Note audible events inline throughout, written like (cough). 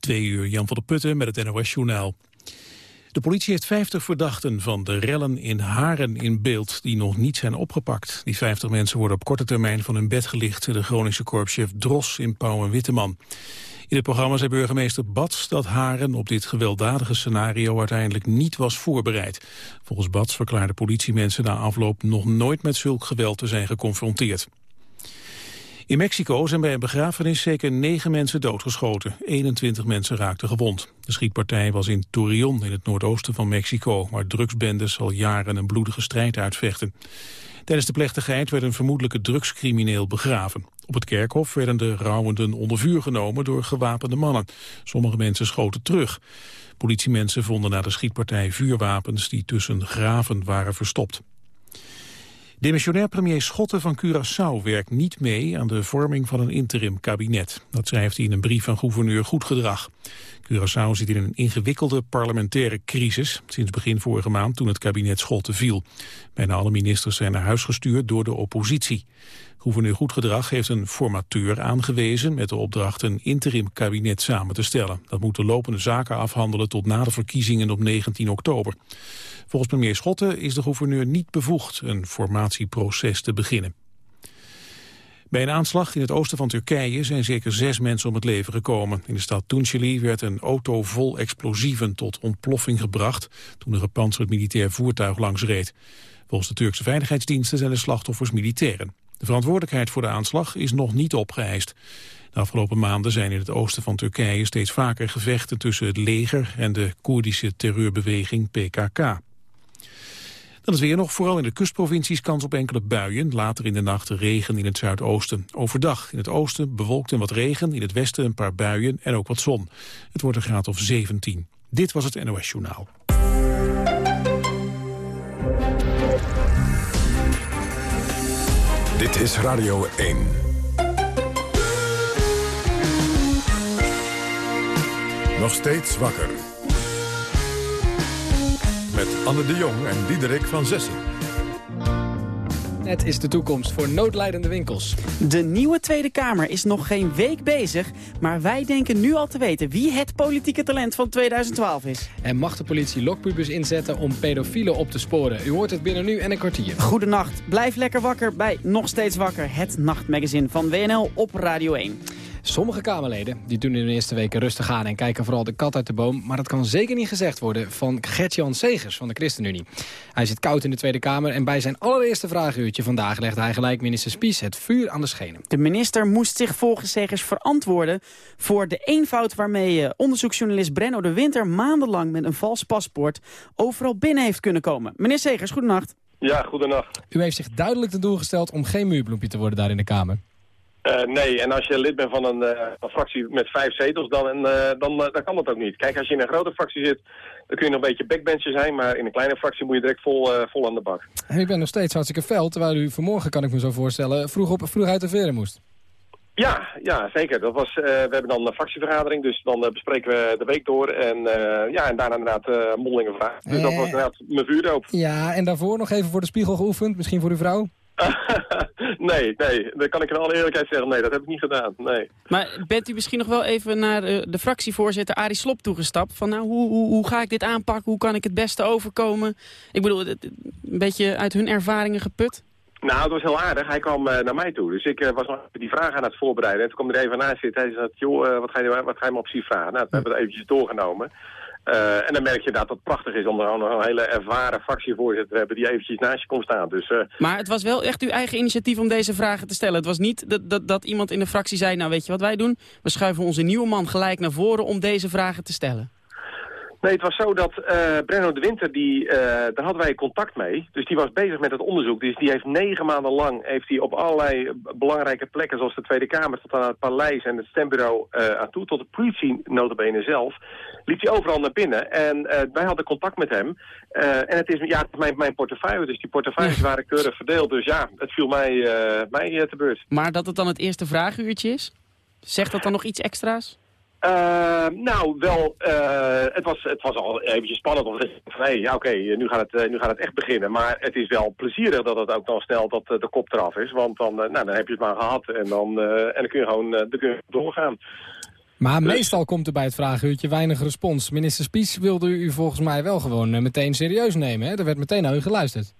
Twee uur Jan van der Putten met het NOS Journaal. De politie heeft 50 verdachten van de rellen in Haren in beeld die nog niet zijn opgepakt. Die 50 mensen worden op korte termijn van hun bed gelicht, de Groningse korpschef Dros in Pauw en Witteman. In het programma zei burgemeester Bats dat Haren op dit gewelddadige scenario uiteindelijk niet was voorbereid. Volgens Bats verklaarden politiemensen na afloop nog nooit met zulk geweld te zijn geconfronteerd. In Mexico zijn bij een begrafenis zeker negen mensen doodgeschoten. 21 mensen raakten gewond. De schietpartij was in Torreon in het noordoosten van Mexico... waar drugsbendes al jaren een bloedige strijd uitvechten. Tijdens de plechtigheid werd een vermoedelijke drugscrimineel begraven. Op het kerkhof werden de rouwenden onder vuur genomen door gewapende mannen. Sommige mensen schoten terug. Politiemensen vonden na de schietpartij vuurwapens die tussen graven waren verstopt. Demissionair premier Schotten van Curaçao werkt niet mee aan de vorming van een interim kabinet. Dat schrijft hij in een brief van gouverneur Goedgedrag. Curaçao zit in een ingewikkelde parlementaire crisis sinds begin vorige maand toen het kabinet Schotten viel. Bijna alle ministers zijn naar huis gestuurd door de oppositie. Gouverneur Goedgedrag heeft een formateur aangewezen met de opdracht een interim kabinet samen te stellen. Dat moet de lopende zaken afhandelen tot na de verkiezingen op 19 oktober. Volgens premier Schotten is de gouverneur niet bevoegd een formatieproces te beginnen. Bij een aanslag in het oosten van Turkije zijn zeker zes mensen om het leven gekomen. In de stad Tunceli werd een auto vol explosieven tot ontploffing gebracht... toen een gepantserd militair voertuig langs reed. Volgens de Turkse veiligheidsdiensten zijn de slachtoffers militairen. De verantwoordelijkheid voor de aanslag is nog niet opgeëist. De afgelopen maanden zijn in het oosten van Turkije steeds vaker gevechten tussen het leger en de Koerdische terreurbeweging PKK. Dan is weer nog vooral in de kustprovincies kans op enkele buien. Later in de nacht regen in het zuidoosten. Overdag in het oosten bewolkt en wat regen. In het westen een paar buien en ook wat zon. Het wordt een graad of 17. Dit was het NOS Journaal. Dit is Radio 1. Nog steeds wakker. Met Anne de Jong en Diederik van Zessen. Het is de toekomst voor noodlijdende winkels. De nieuwe Tweede Kamer is nog geen week bezig... maar wij denken nu al te weten wie het politieke talent van 2012 is. En mag de politie lokpubers inzetten om pedofielen op te sporen? U hoort het binnen nu en een kwartier. Goedenacht, blijf lekker wakker bij Nog Steeds Wakker... het nachtmagazine van WNL op Radio 1. Sommige Kamerleden die doen in de eerste weken rustig aan en kijken vooral de kat uit de boom. Maar dat kan zeker niet gezegd worden van Gert-Jan Segers van de ChristenUnie. Hij zit koud in de Tweede Kamer en bij zijn allereerste vraaguurtje vandaag legde hij gelijk minister Spies het vuur aan de schenen. De minister moest zich volgens Segers verantwoorden voor de eenvoud waarmee eh, onderzoeksjournalist Brenno de Winter maandenlang met een vals paspoort overal binnen heeft kunnen komen. Meneer Segers, goedenacht. Ja, goedenacht. U heeft zich duidelijk ten doel gesteld om geen muurbloempje te worden daar in de Kamer. Uh, nee, en als je lid bent van een, uh, een fractie met vijf zetels, dan, uh, dan, dan kan dat ook niet. Kijk, als je in een grote fractie zit, dan kun je nog een beetje backbencher zijn, maar in een kleine fractie moet je direct vol, vol aan de bak. En u bent nog steeds hartstikke fel, terwijl u vanmorgen, kan ik me zo voorstellen, vroeg, op, vroeg uit de veren moest. Ja, ja, zeker. Dat was, we hebben dan een fractievergadering, dus dan bespreken we de week door. En, ja, en daarna inderdaad mondelinge vragen. Dus dat was inderdaad mijn vuurdoop. Ja, en daarvoor nog even voor de spiegel geoefend, misschien voor uw vrouw? (laughs) nee, nee, dan kan ik in alle eerlijkheid zeggen, nee, dat heb ik niet gedaan, nee. Maar bent u misschien nog wel even naar de, de fractievoorzitter Arie Slop toegestapt? Van nou, hoe, hoe, hoe, ga ik dit aanpakken? Hoe kan ik het beste overkomen? Ik bedoel, een beetje uit hun ervaringen geput? Nou, het was heel aardig. Hij kwam uh, naar mij toe. Dus ik uh, was nog die vraag aan het voorbereiden. En toen kwam er even naast zitten. Hij zei, joh, wat, ga je, wat ga je me op zich vragen? Nou, toen hebben we het eventjes doorgenomen. Uh, en dan merk je dat het prachtig is om er gewoon een hele ervaren fractievoorzitter te hebben die eventjes naast je komt staan. Dus, uh... Maar het was wel echt uw eigen initiatief om deze vragen te stellen. Het was niet dat, dat, dat iemand in de fractie zei, nou weet je wat wij doen? We schuiven onze nieuwe man gelijk naar voren om deze vragen te stellen. Nee, het was zo dat uh, Brenno de Winter, die, uh, daar hadden wij contact mee. Dus die was bezig met het onderzoek. Dus die heeft negen maanden lang heeft hij op allerlei belangrijke plekken... zoals de Tweede Kamer tot aan het paleis en het stembureau uh, aan toe... tot de politie notabene zelf, liep hij overal naar binnen. En wij hadden contact met hem. en het is, ja, mijn, mijn portefeuille, dus die portefeuilles waren keurig verdeeld. Dus ja, het viel mij, mij te beurt. Maar dat het dan het eerste vraaguurtje is? Zegt dat dan nog iets extra's? Uh, nou, wel, uh, het, was, het was al eventjes spannend. Te van, hey, ja, oké, nu, gaat het, uh, nu gaat het echt beginnen. Maar het is wel plezierig dat het ook dan snel dat de kop eraf is. Want dan, nou, dan heb je het maar gehad en dan, en dan kun je gewoon dan kun je doorgaan. Maar meestal komt er bij het vragenuurtje weinig respons. Minister Spies wilde u volgens mij wel gewoon eh, meteen serieus nemen. Hè? Er werd meteen naar u geluisterd.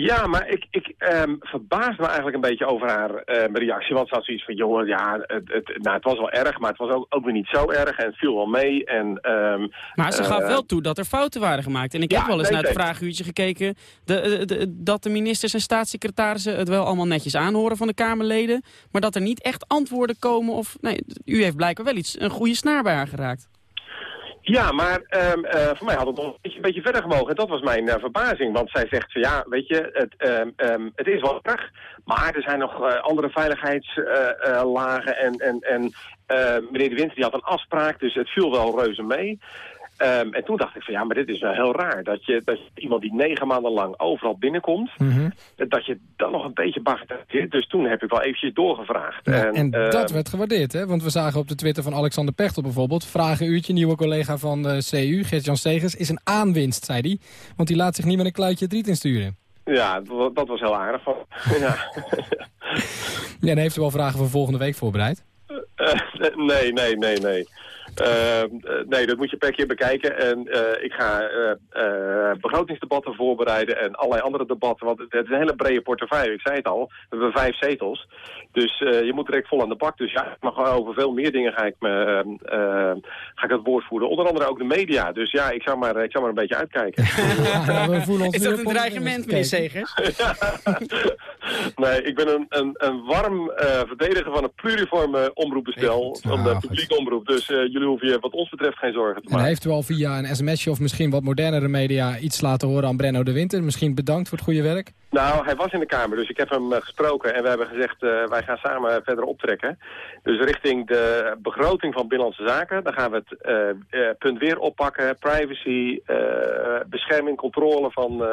Ja, maar ik, ik ehm, verbaas me eigenlijk een beetje over haar ehm, reactie. Want ze had zoiets van, jongen, ja, het, het, nou, het was wel erg, maar het was ook, ook weer niet zo erg. En het viel wel mee. En, ehm, Maar ze gaf eh, wel toe dat er fouten waren gemaakt. En ik Ja, heb wel eens nee, naar het nee. vraaguurtje gekeken... De, de, de- dat de ministers en staatssecretarissen het wel allemaal netjes aanhoren van de Kamerleden... maar dat er niet echt antwoorden komen of... Nee, u heeft blijkbaar wel iets, een goede snaar bij haar geraakt. Ja, maar ehm, eh, voor mij had het nog een beetje, verder gemogen. En dat was mijn eh, verbazing. Want zij zegt, van, ja, weet je, het, ehm, ehm, het is wel erg. Maar er zijn nog eh, andere veiligheidslagen. en en, en meneer De Winter die had een afspraak, dus het viel wel reuze mee. Ehm, en toen dacht ik van, ja, maar dit is wel heel raar. Dat je, dat je iemand die negen maanden lang overal binnenkomt... dat je dan nog een beetje bagatelliseert. Dus toen heb ik wel eventjes doorgevraagd. Ja, en eh, dat werd gewaardeerd, hè? Want we zagen op de Twitter van Alexander Pechtel bijvoorbeeld... Vragenuurtje, nieuwe collega van de CU, Gert-Jan Stegers... is een aanwinst, zei hij. Want die laat zich niet met een kluitje het riet insturen. Ja, dat, dat was heel aardig van. ja. (laughs) Ja, en heeft u wel vragen voor volgende week voorbereid? Eh, nee, nee, nee, nee. Eh, eh, nee, dat moet je per keer bekijken. En eh, ik ga eh, eh, begrotingsdebatten voorbereiden en allerlei andere debatten. Want het, is een hele brede portefeuille, ik zei het al. We hebben vijf zetels. Dus eh, je moet direct vol aan de bak. Dus ja, maar over veel meer dingen ga ik, me, eh, eh, ga ik het woord voeren. Onder andere ook de media. Dus ja, ik zou maar, ik zou maar een beetje uitkijken. (laughs) Ja, we voelen ons Is nu dat een dreigement, meneer. Segers? (laughs) nee, ik ben een, een, een warm eh, verdediger van het pluriforme omroepbestel. Van de Ah, publieke omroep. Dus eh, jullie hoeven je wat ons betreft geen zorgen te En maken. heeft u al via een sms'je of misschien wat modernere media... iets laten horen aan Brenno de Winter? Misschien bedankt voor het goede werk? Nou, hij was in de Kamer, dus ik heb hem eh, gesproken en we hebben gezegd, eh, wij gaan samen verder optrekken. Dus richting de begroting van Binnenlandse Zaken, dan gaan we het eh, punt weer oppakken. Privacy, bescherming, controle van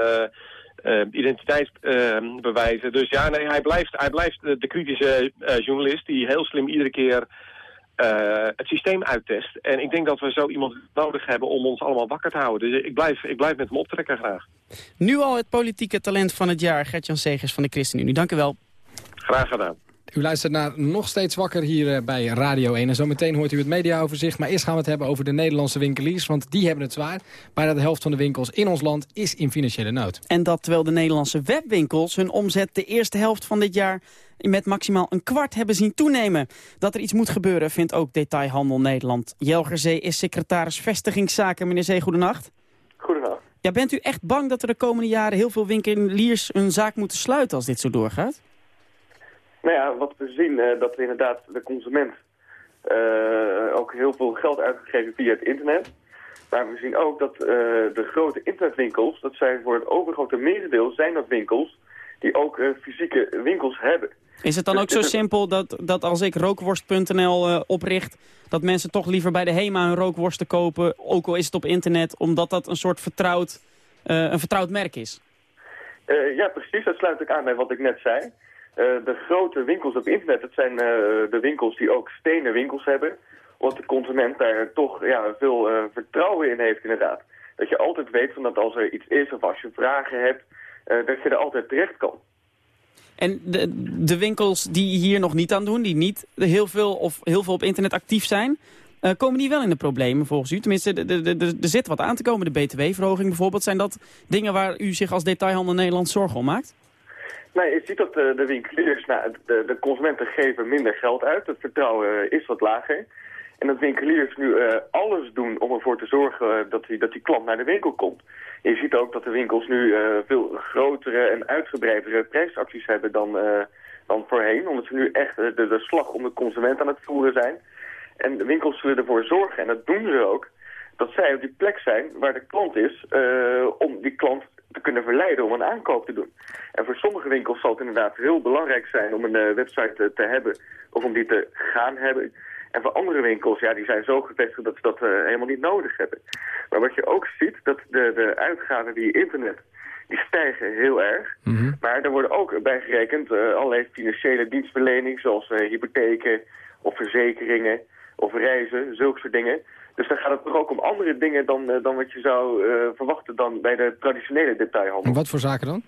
identiteitsbewijzen. dus ja, nee, hij blijft, hij blijft de, de kritische journalist die heel slim iedere keer eh, het systeem uittest. En ik denk dat we zo iemand nodig hebben om ons allemaal wakker te houden. Dus ik blijf, ik blijf met hem optrekken graag. Nu al het politieke talent van het jaar, Gert-Jan Segers van de ChristenUnie. Dank u wel. Graag gedaan. U luistert naar Nog Steeds Wakker hier eh, bij Radio 1. En zometeen hoort u het mediaoverzicht. Maar eerst gaan we het hebben over de Nederlandse winkeliers. Want die hebben het zwaar. Bijna de helft van de winkels in ons land is in financiële nood. En dat terwijl de Nederlandse webwinkels hun omzet de eerste helft van dit jaar met maximaal een kwart hebben zien toenemen. Dat er iets moet gebeuren vindt ook Detailhandel Nederland. Jelger Zee is secretaris Vestigingszaken. Meneer Zee, goedenacht. Goedenavond. Ja, bent u echt bang dat er de komende jaren heel veel winkeliers hun zaak moeten sluiten als dit zo doorgaat? Nou ja, wat we zien, dat inderdaad de consument eh, ook heel veel geld uitgegeven via het internet. Maar we zien ook dat eh, de grote internetwinkels, dat zijn voor het overgrote merendeel, zijn dat winkels die ook eh, fysieke winkels hebben. Is het dan ook zo simpel dat, dat als ik rookworst.nl opricht... dat mensen toch liever bij de HEMA hun rookworsten kopen... ook al is het op internet, omdat dat een soort vertrouwd, een vertrouwd merk is? Ja, precies. Dat sluit ik aan bij wat ik net zei. Eh, de grote winkels op internet, dat zijn eh, de winkels die ook stenen winkels hebben. Omdat de consument daar toch ja, veel eh, vertrouwen in heeft inderdaad. Dat je altijd weet van dat als er iets is of als je vragen hebt, dat je er altijd terecht kan. En de, de winkels die hier nog niet aan doen, die niet heel veel of heel veel op internet actief zijn... komen die wel in de problemen volgens u? Tenminste, er zit wat aan te komen. De btw-verhoging bijvoorbeeld. Zijn dat dingen waar u zich als detailhandel Nederland zorgen om maakt? Nee, je ziet dat de, de winkeliers, nou, de, de consumenten geven minder geld uit. Het vertrouwen eh, is wat lager. En dat winkeliers nu eh, alles doen om ervoor te zorgen eh, dat, die, dat die klant naar de winkel komt. Je ziet ook dat de winkels nu eh, veel grotere en uitgebreidere prijsacties hebben dan, eh, dan voorheen. Omdat ze nu echt eh, de, de slag om de consument aan het voeren zijn. En de winkels zullen ervoor zorgen, en dat doen ze ook, dat zij op die plek zijn waar de klant is, eh, om die klant te kunnen verleiden om een aankoop te doen. En voor sommige winkels zal het inderdaad heel belangrijk zijn om een eh, website eh, te hebben of om die te gaan hebben. En voor andere winkels, ja, die zijn zo gevestigd dat ze dat eh, helemaal niet nodig hebben. Maar wat je ook ziet, dat de, de uitgaven via internet, die stijgen heel erg. Maar er worden ook bij gerekend eh, allerlei financiële dienstverlening, zoals hypotheken of verzekeringen of reizen, zulke soort dingen. Dus dan gaat het toch ook om andere dingen dan, eh, dan wat je zou eh, verwachten dan bij de traditionele detailhandel. En wat voor zaken dan?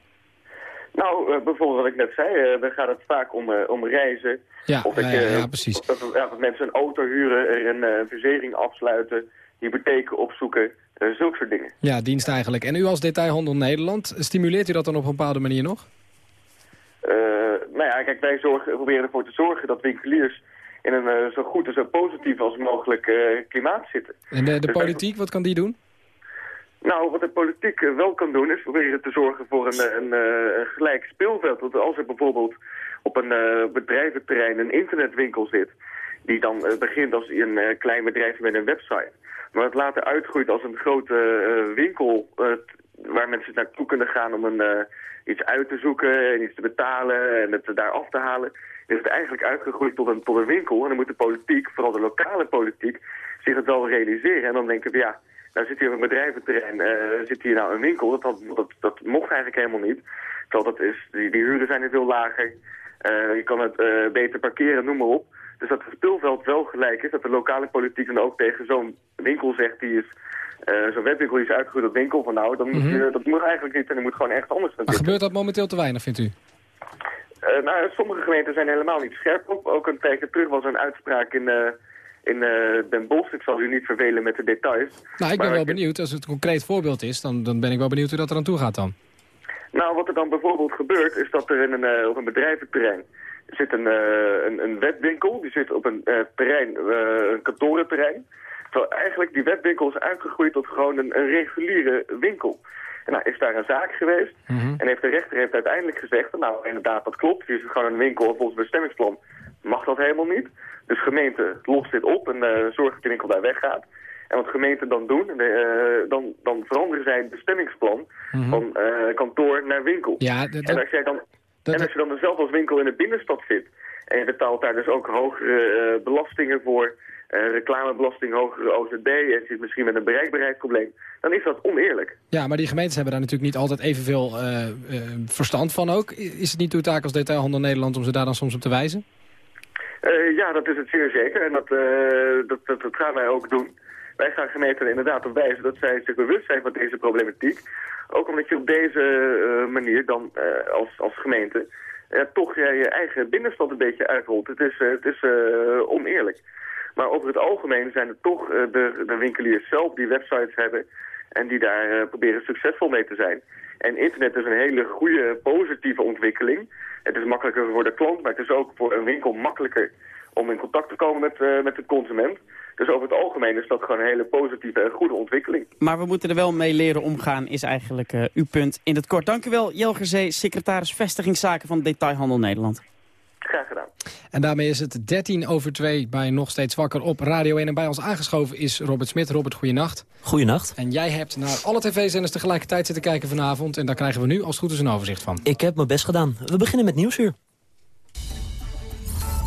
Nou, uh, bijvoorbeeld wat ik net zei, uh, dan gaat het vaak om, uh, om reizen. Ja, of ja, ja, precies. Dat, dat mensen een auto huren, er een verzekering afsluiten, hypotheken opzoeken, zulke soort dingen. Ja, dienst eigenlijk. En u als detailhandel Nederland, stimuleert u dat dan op een bepaalde manier nog? nou ja, kijk, wij zorgen, proberen ervoor te zorgen dat winkeliers in een zo goed en zo positief als mogelijk klimaat zitten. En de, de dus politiek, wat kan die doen? Nou, wat de politiek wel kan doen is proberen te zorgen voor een, een, een gelijk speelveld. Want als er bijvoorbeeld op een uh, bedrijventerrein een internetwinkel zit... die dan uh, begint als een uh, klein bedrijf met een website... maar het later uitgroeit als een grote winkel... waar mensen naartoe kunnen gaan om een, iets uit te zoeken en iets te betalen en het daar af te halen... is het eigenlijk uitgegroeid tot een, tot een winkel. En dan moet de politiek, vooral de lokale politiek, zich het wel realiseren. En dan denken we, ja... Nou zit hier op een bedrijventerrein, uh, zit hier nou een winkel. Dat, dat, dat, dat, mocht eigenlijk helemaal niet. Terwijl dat is, die, die huren zijn er veel lager. Uh, je kan het uh, beter parkeren, noem maar op. Dus dat het speelveld wel gelijk is. Dat de lokale politiek dan ook tegen zo'n winkel zegt... die is zo'n webwinkel is uitgegroeid op winkel. Van nou, dan moet Mhm. je, dat moet eigenlijk niet. En er moet gewoon echt anders naartoe. gebeurt dat momenteel te weinig, vindt u? Eh, nou, sommige gemeenten zijn helemaal niet scherp op. Ook een tijdje terug was er een uitspraak in, eh, in eh, Den Bosch. Ik zal u niet vervelen met de details. Nou, ik ben Maar wel ik- benieuwd. Als het een concreet voorbeeld is, dan, dan ben ik wel benieuwd hoe dat er aan toe gaat dan. Nou, wat er dan bijvoorbeeld gebeurt, is dat er in een, op een bedrijventerrein zit een, een, een webwinkel. Die zit op een terrein, een kantorenterrein. Terwijl eigenlijk die webwinkel is uitgegroeid tot gewoon een, een reguliere winkel. Nou, is daar een zaak geweest. En heeft de rechter heeft uiteindelijk gezegd, nou inderdaad, dat klopt. Hier is het gewoon een winkel en volgens bestemmingsplan mag dat helemaal niet. Dus gemeente lost dit op en eh, zorgt dat de winkel daar weggaat. En wat gemeenten dan doen, eh, dan, dan veranderen zij het bestemmingsplan van eh, kantoor naar winkel. Ja, dat- en, als jij dan, dat- en als je dan dus zelf als winkel in de binnenstad zit en je betaalt daar dus ook hogere belastingen voor, eh, reclamebelasting, hogere OZB en zit misschien met een bereikbaarheidsprobleem, dan is dat oneerlijk. Ja, maar die gemeentes hebben daar natuurlijk niet altijd evenveel eh, verstand van ook. Is het niet uw taak als detailhandel Nederland om ze daar dan soms op te wijzen? Ja, dat is het zeer zeker. En dat, dat, dat, dat gaan wij ook doen. Wij gaan gemeenten er inderdaad op wijzen dat zij zich bewust zijn van deze problematiek. Ook omdat je op deze manier dan als, als gemeente toch je, je eigen binnenstad een beetje uitrolt. Het is, het is oneerlijk. Maar over het algemeen zijn het toch eh, de, de winkeliers zelf die websites hebben en die daar eh, proberen succesvol mee te zijn. En internet is een hele goede, positieve ontwikkeling. Het is makkelijker voor de klant, maar het is ook voor een winkel makkelijker om in contact te komen met, eh, met de consument. Dus over het algemeen is dat gewoon een hele positieve en goede ontwikkeling. Maar we moeten er wel mee leren omgaan, is eigenlijk uw punt in het kort. Dank u wel, Jelger Zee, secretaris Vestigingszaken van Detailhandel Nederland. Graag gedaan. En daarmee is het 13 over 2 bij Nog Steeds Wakker op Radio 1. En bij ons aangeschoven is Robert Smit. Robert, goeienacht. Goedenacht. En jij hebt naar alle tv-zenders tegelijkertijd zitten kijken vanavond. En daar krijgen we nu als het goed is een overzicht van. Ik heb mijn best gedaan. We beginnen met Nieuwsuur.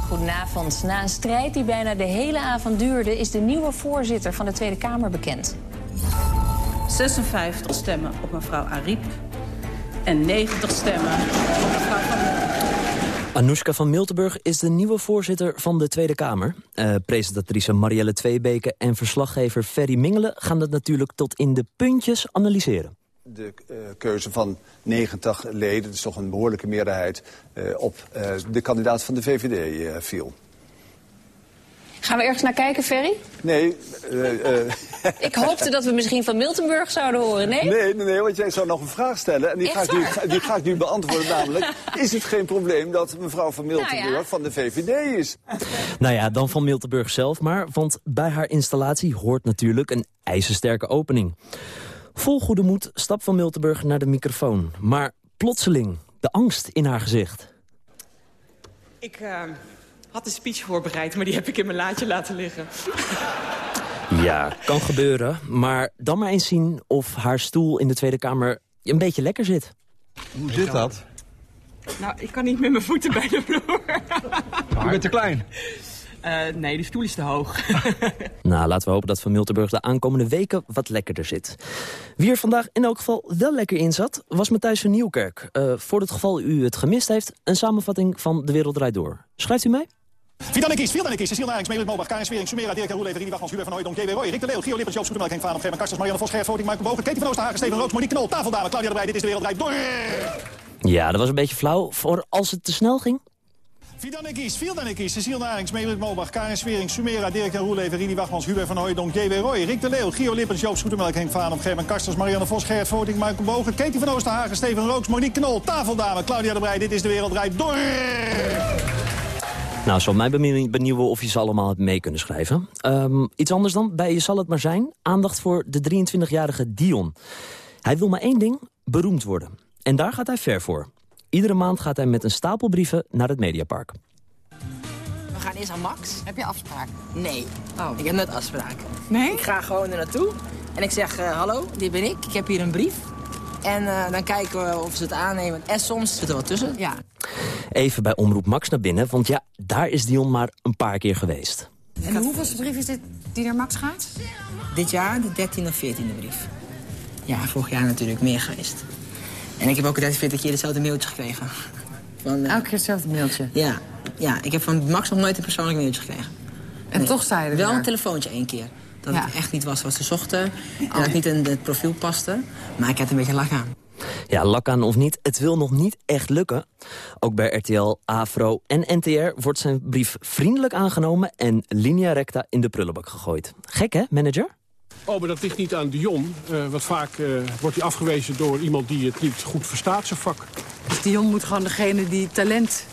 Goedenavond. Na een strijd die bijna de hele avond duurde... is de nieuwe voorzitter van de Tweede Kamer bekend. 56 stemmen op mevrouw Ariep en 90 stemmen op. Anoushka van Miltenburg is de nieuwe voorzitter van de Tweede Kamer. Eh, presentatrice Marielle Tweebeke en verslaggever Ferry Mingelen... gaan dat natuurlijk tot in de puntjes analyseren. De eh, keuze van 90 leden, dat is toch een behoorlijke meerderheid... eh, op de kandidaat van de VVD viel. Gaan we ergens naar kijken, Ferry? Nee, eh, eh, (laughs) Ik hoopte dat we misschien van Miltenburg zouden horen, nee? nee, nee, nee, want jij zou nog een vraag stellen. En die, ga ik, nu, die ga ik nu beantwoorden. (laughs) Namelijk, is het geen probleem dat mevrouw van Miltenburg Nou ja. van de VVD is? Nou ja, dan van Miltenburg zelf maar, want bij haar installatie hoort natuurlijk een ijzersterke opening. Vol goede moed stapt van Miltenburg naar de microfoon. Maar plotseling, de angst in haar gezicht. Ik eh, had een speech voorbereid, maar die heb ik in mijn laadje laten liggen. Ja, kan gebeuren. Maar dan maar eens zien of haar stoel in de Tweede Kamer een beetje lekker zit. Hoe zit dat? Nou, ik kan niet met mijn voeten bij de vloer. Je bent te klein. Eh, nee, die stoel is te hoog. (laughs) Nou, laten we hopen dat Van Miltenburg de aankomende weken wat lekkerder zit. Wie er vandaag in elk geval wel lekker in zat, was Matthijs van Nieuwkerk. Eh, voor het geval u het gemist heeft, een samenvatting van De Wereld Draait Door. Schrijft u mee? Vidan ik is, Vidan ik is, Cecile Narings, Melis Mobach, Karin Swering, Sumera, Dirk Roel, Rini Wachmans, Hubert van Hooydonk, J.W. Roy, Rick de Leeuw, Gio Lippers, Joop Soetemelk, Henk Vanop, Gerben Karstens, Marianne Vos, Gerrit Voting, Michael Bogen, Katie van Oosterhagen, Steven Rood, Monique Knol, Tafeldame, Claudia de Breij, dit is De Wereld Draait Door. Ja, dat was een beetje flauw voor als het te snel ging. Fidanikis, Fieldanikis, Cecile Narings, Merit Mobach, Karin Swering, Sumera, Dirk en Roeleven, Rini Wachmans, Hubert van Hooijdonk, J.W. Roy, Rick de Leeuw, Gio Lippens, Joop Schoetemelk, Henk Vaanum, Gerben Kasters, Marianne Vos, Gerrit Voting, Michael Bogen, Katie van Oosterhagen, Steven Rooks, Monique Knol, Tafeldame, Claudia de Breij. Dit is de Wereld Draait Door. Nou, zal mij benieuwen of je ze allemaal mee kunnen schrijven. Um, iets anders dan, bij Je zal het maar zijn. Aandacht voor de 23-jarige Dion. Hij wil maar één ding, beroemd worden. En daar gaat hij ver voor. Iedere maand gaat hij met een stapel brieven naar het Mediapark. We gaan eerst aan Max. Heb je afspraak? Nee. Oh. Ik heb net afspraak. Nee? Ik ga gewoon er naartoe. En ik zeg, uh, hallo, dit ben ik. Ik heb hier een brief. En uh, dan kijken we of ze het aannemen. En soms zit er wat tussen. Ja. Even bij Omroep Max naar binnen, want ja, daar is Dion maar een paar keer geweest. En hoeveelste brief is dit die naar Max gaat? Dit jaar de 13e of 14e brief. Ja, vorig jaar natuurlijk meer geweest. En ik heb ook 30, 40 keer hetzelfde mailtje gekregen. Van, uh, Elke keer hetzelfde mailtje? Ja. ja, ik heb van Max nog nooit een persoonlijk mailtje gekregen. En nee. toch zei je er Wel weer. een telefoontje één keer. Dat ja. het echt niet was wat ze zochten. En dat het niet in het profiel paste. Maar ik had een beetje lak aan. Ja, lak aan of niet, het wil nog niet echt lukken. Ook bij RTL, AFRO en NTR wordt zijn brief vriendelijk aangenomen... en linea recta in de prullenbak gegooid. Gek, hè, manager? Oh, maar dat ligt niet aan Dion. Uh, want vaak uh, wordt hij afgewezen door iemand die het niet goed verstaat, zijn vak. Dus Dion moet gewoon degene die talent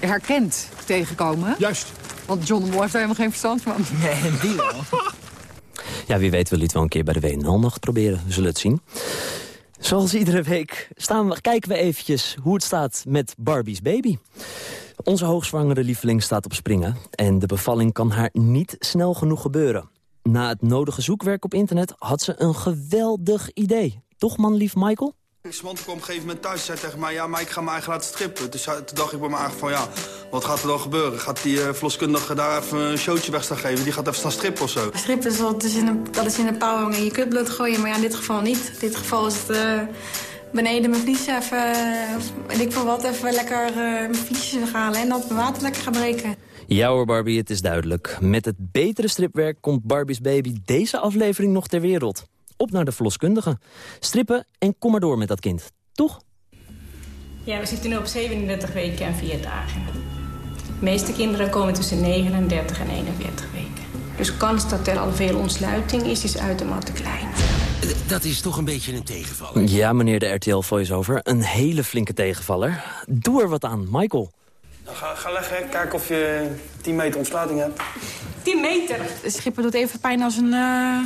herkent tegenkomen? Juist. Want John de Moor heeft er helemaal geen verstand van. Nee, die wel. (laughs) ja, wie weet wil hij het wel een keer bij de WNL-nacht proberen. We zullen het zien. Zoals iedere week staan we, kijken we eventjes hoe het staat met Barbie's baby. Onze hoogzwangere lieveling staat op springen. En de bevalling kan haar niet snel genoeg gebeuren. Na het nodige zoekwerk op internet had ze een geweldig idee. Toch, manlief Michael? Samantha kwam op een gegeven moment thuis en zei tegen mij... ja, maar ik ga me eigen laten strippen. Dus toen dacht ik bij me eigenlijk van, ja, wat gaat er dan gebeuren? Gaat die uh, verloskundige daar even een showtje weg staan geven? Die gaat even staan strippen of zo? Strippen is, dat is in een, dat is in een pauw hangen en je kutbloed gooien. Maar ja, in dit geval niet. In dit geval is het uh, beneden mijn vlies even... Uh, ik wil wat, even lekker mijn vliesjes halen en dat mijn water lekker gaan breken. Ja hoor Barbie, het is duidelijk. Met het betere stripwerk komt Barbie's baby deze aflevering nog ter wereld. Op naar de verloskundige. Strippen en kom maar door met dat kind. Toch? Ja, we zitten nu op 37 weken en 4 dagen. De meeste kinderen komen tussen 39 en 41 weken. Dus kans dat er al veel ontsluiting is, is uitermate klein. Dat is toch een beetje een tegenvaller? Ja, meneer de RTL Voice-over. Een hele flinke tegenvaller. Doe er wat aan, Michael. Nou, ga, ga leggen, kijk of je 10 meter ontsluiting hebt. 10 meter? Schipper doet even pijn als een... Uh...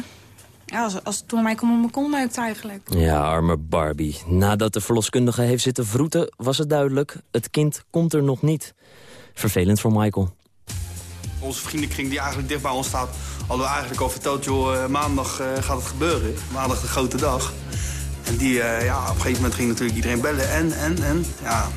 Ja, als, als het door mij komt op mijn kont neukt eigenlijk. Ja, arme Barbie. Nadat de verloskundige heeft zitten vroeten, was het duidelijk... het kind komt er nog niet. Vervelend voor Michael. Onze vriendenkring die eigenlijk dicht bij ons staat... hadden we eigenlijk al verteld, joh, uh, maandag uh, gaat het gebeuren. Maandag de grote dag. En die, uh, ja, op een gegeven moment ging natuurlijk iedereen bellen. En, en, en, ja,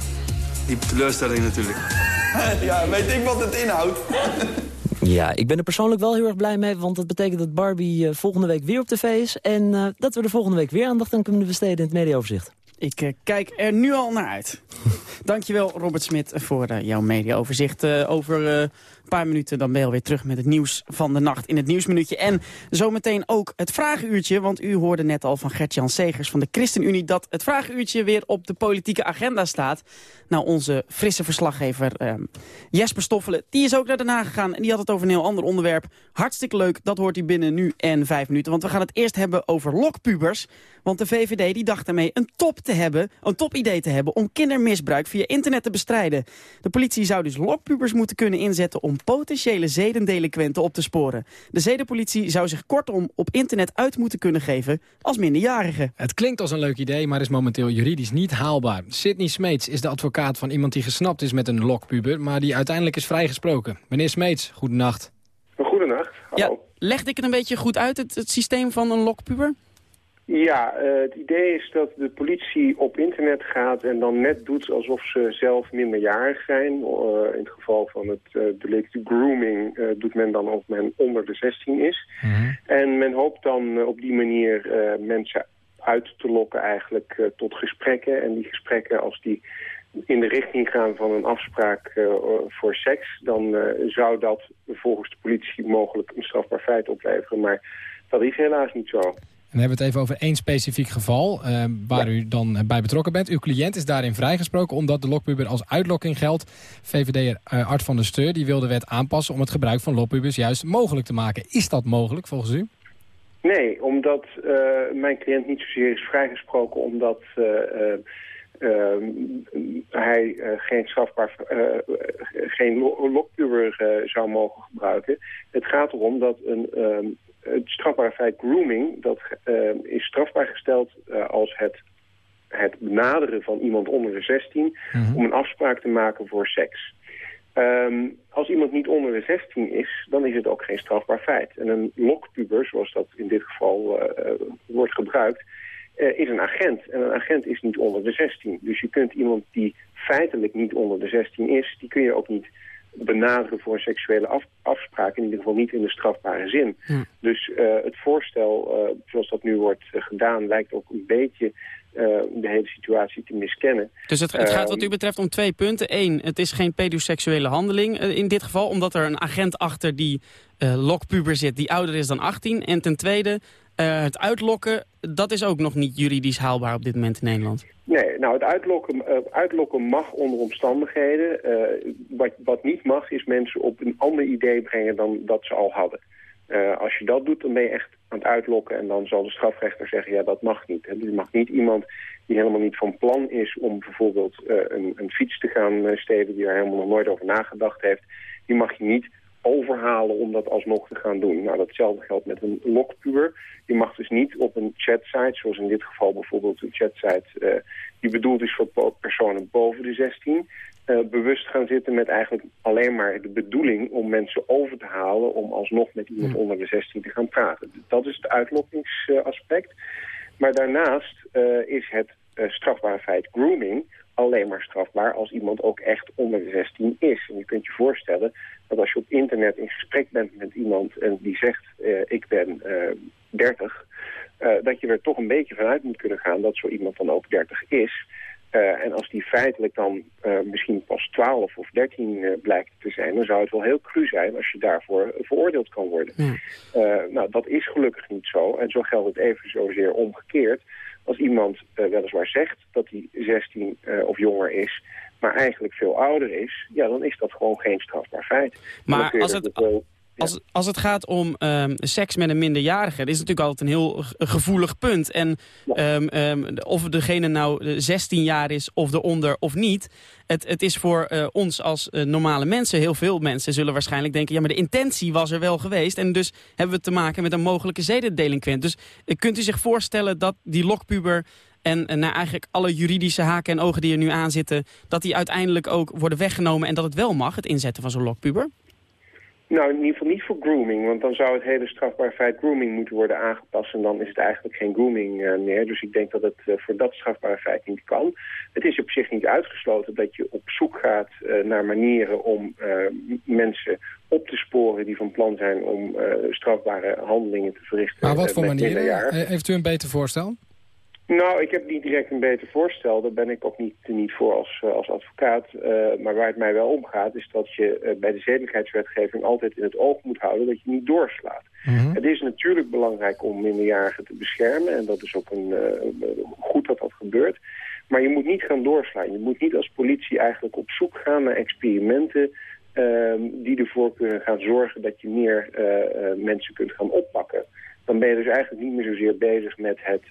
diepe teleurstelling natuurlijk. (laughs) ja, weet ik wat het inhoudt. (laughs) Ja, ik ben er persoonlijk wel heel erg blij mee, want dat betekent dat Barbie uh, volgende week weer op tv is. En uh, dat we er volgende week weer aandacht aan kunnen besteden in het mediaoverzicht. Ik uh, kijk er nu al naar uit. (laughs) Dankjewel Robert Smit voor jouw mediaoverzicht. over paar minuten dan ben je terug met het nieuws van de nacht in het Nieuwsminuutje. En zometeen ook het Vragenuurtje, want u hoorde net al van Gert-Jan Segers van de ChristenUnie... dat het Vragenuurtje weer op de politieke agenda staat. Nou, onze frisse verslaggever um, Jesper Stoffelen, die is ook naar Haag gegaan... en die had het over een heel ander onderwerp. Hartstikke leuk, dat hoort hij binnen nu en vijf minuten. Want we gaan het eerst hebben over lokpubers. Want de VVD die dacht ermee een top te hebben, een topidee te hebben... om kindermisbruik via internet te bestrijden. De politie zou dus lokpubers moeten kunnen inzetten... om potentiële zedendelinquenten op te sporen. De zedenpolitie zou zich kortom op internet uit moeten kunnen geven als minderjarige. Het klinkt als een leuk idee, maar is momenteel juridisch niet haalbaar. Sidney Smeets is de advocaat van iemand die gesnapt is met een lokpuber... maar die uiteindelijk is vrijgesproken. Meneer Smeets, goedenacht. Goedenacht, ja, legde ik het een beetje goed uit, het, het systeem van een lokpuber? Ja, uh, het idee is dat de politie op internet gaat en dan net doet alsof ze zelf minderjarig zijn. Uh, in het geval van het uh, delict grooming doet men dan of men onder de 16 is. Mm -hmm. En men hoopt dan op die manier mensen uit te lokken eigenlijk tot gesprekken. En die gesprekken, als die in de richting gaan van een afspraak voor seks... dan zou dat volgens de politie mogelijk een strafbaar feit opleveren. Maar dat is helaas niet zo. Dan hebben we het even over één specifiek geval uh, waar u dan bij betrokken bent. Uw cliënt is daarin vrijgesproken omdat de lokpuber als uitlokking geldt. VVD'er uh, Art van der Steur die wil de wet aanpassen om het gebruik van lokpubers juist mogelijk te maken. Is dat mogelijk volgens u? Nee, omdat uh, mijn cliënt niet zozeer is vrijgesproken omdat uh, hij geen strafbaar, geen lokpuber zou mogen gebruiken. Het gaat erom dat een ehm, het strafbare feit grooming, dat uh, is strafbaar gesteld uh, als het, het benaderen van iemand onder de 16 mm -hmm. om een afspraak te maken voor seks. Um, als iemand niet onder de 16 is, dan is het ook geen strafbaar feit. En een lokpuber, zoals dat in dit geval uh, wordt gebruikt, is een agent. En een agent is niet onder de 16. Dus je kunt iemand die feitelijk niet onder de 16 is, die kun je ook niet benaderen voor een seksuele af, afspraak. In ieder geval niet in de strafbare zin. Dus uh, het voorstel, uh, zoals dat nu wordt uh, gedaan, lijkt ook een beetje de hele situatie te miskennen. Dus het, het, gaat wat u betreft om twee punten. Eén, het is geen pedoseksuele handeling in dit geval... omdat er een agent achter die lokpuber zit die ouder is dan 18. En ten tweede, het uitlokken, dat is ook nog niet juridisch haalbaar op dit moment in Nederland. Nee, nou het uitlokken, uh, uitlokken mag onder omstandigheden. Uh, wat, wat niet mag is mensen op een ander idee brengen dan dat ze al hadden. Als je dat doet, dan ben je echt aan het uitlokken en dan zal de strafrechter zeggen, ja dat mag niet. Hè. Dus mag niet iemand die helemaal niet van plan is om bijvoorbeeld een, een, fiets te gaan stelen, die er helemaal nog nooit over nagedacht heeft, die mag je niet overhalen om dat alsnog te gaan doen. Nou, datzelfde geldt met een lokpuur. Je mag dus niet op een chatsite, zoals in dit geval bijvoorbeeld een chatsite... Uh, die bedoeld is voor personen boven de 16... Uh, bewust gaan zitten met eigenlijk alleen maar de bedoeling om mensen over te halen... om alsnog met iemand onder de 16 te gaan praten. Dat is het uitlokkingsaspect. maar daarnaast uh, is het strafbare feit grooming alleen maar strafbaar als iemand ook echt onder de 16 is. En je kunt je voorstellen dat als je op internet in gesprek bent met iemand en die zegt uh, ik ben uh, 30, uh, dat je er toch een beetje vanuit moet kunnen gaan dat zo iemand dan ook 30 is. En als die feitelijk dan misschien pas 12 of 13 uh, blijkt te zijn... dan zou het wel heel cru zijn als je daarvoor veroordeeld kan worden. Ja. nou, dat is gelukkig niet zo. En zo geldt het even zozeer omgekeerd. Als iemand weliswaar zegt dat hij 16 of jonger is maar eigenlijk veel ouder is, ja, dan is dat gewoon geen strafbaar feit. Maar als het, als, als het gaat om um, seks met een minderjarige, dat is natuurlijk altijd een heel gevoelig punt. En um, um, of degene nou 16 jaar is of eronder of niet, het, het is voor uh, ons als uh, normale mensen, heel veel mensen zullen waarschijnlijk denken, ja maar de intentie was er wel geweest en dus hebben we te maken met een mogelijke zedendelinquent. Dus uh, kunt u zich voorstellen dat die lokpuber en eigenlijk alle juridische haken en ogen die er nu aan zitten... dat die uiteindelijk ook worden weggenomen en dat het wel mag, het inzetten van zo'n lokpuber? Nou, in ieder geval niet voor grooming, want dan zou het hele strafbaar feit grooming moeten worden aangepast en dan is het eigenlijk geen grooming uh, meer. Dus ik denk dat het uh, voor dat strafbare feit niet kan. Het is op zich niet uitgesloten dat je op zoek gaat uh, naar manieren om mensen op te sporen die van plan zijn om strafbare handelingen te verrichten. Maar wat voor manieren? Heeft u een beter voorstel? Nou, ik heb niet direct een beter voorstel. Daar ben ik ook niet, niet voor als, als advocaat. Uh, maar waar het mij wel om gaat is dat je uh, bij de zedelijkheidswetgeving altijd in het oog moet houden dat je niet doorslaat. Mm -hmm. Het is natuurlijk belangrijk om minderjarigen te beschermen. En dat is ook een, uh, goed dat dat gebeurt. Maar je moet niet gaan doorslaan. Je moet niet als politie eigenlijk op zoek gaan naar experimenten... die ervoor kunnen gaan zorgen dat je meer mensen kunt gaan oppakken. Dan ben je dus eigenlijk niet meer zozeer bezig met het...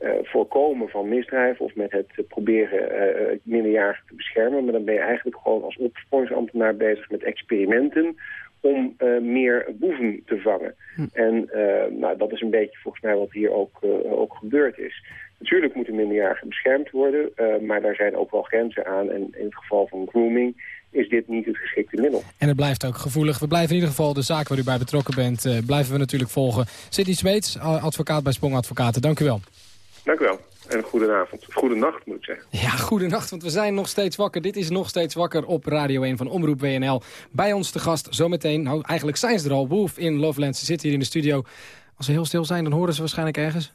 Uh, voorkomen van misdrijven of met het proberen uh, minderjarigen te beschermen. Maar dan ben je eigenlijk gewoon als opsporingsambtenaar bezig met experimenten om meer boeven te vangen. Hm. En nou, dat is een beetje volgens mij wat hier ook, ook gebeurd is. Natuurlijk moeten minderjarigen beschermd worden, maar daar zijn ook wel grenzen aan. En in het geval van grooming is dit niet het geschikte middel. En het blijft ook gevoelig. We blijven in ieder geval de zaak waar u bij betrokken bent, blijven we natuurlijk volgen. Sidney Smeets, advocaat bij Sprong Advocaten, dank u wel. Dank u wel. En goedenavond. Goedenacht moet ik zeggen. Ja, goedenacht, want we zijn nog steeds wakker. Dit is nog steeds wakker op Radio 1 van Omroep WNL. Bij ons te gast zometeen, nou eigenlijk zijn ze er al. Wolf in Loveland, ze zitten hier in de studio. Als ze heel stil zijn, dan horen ze waarschijnlijk ergens.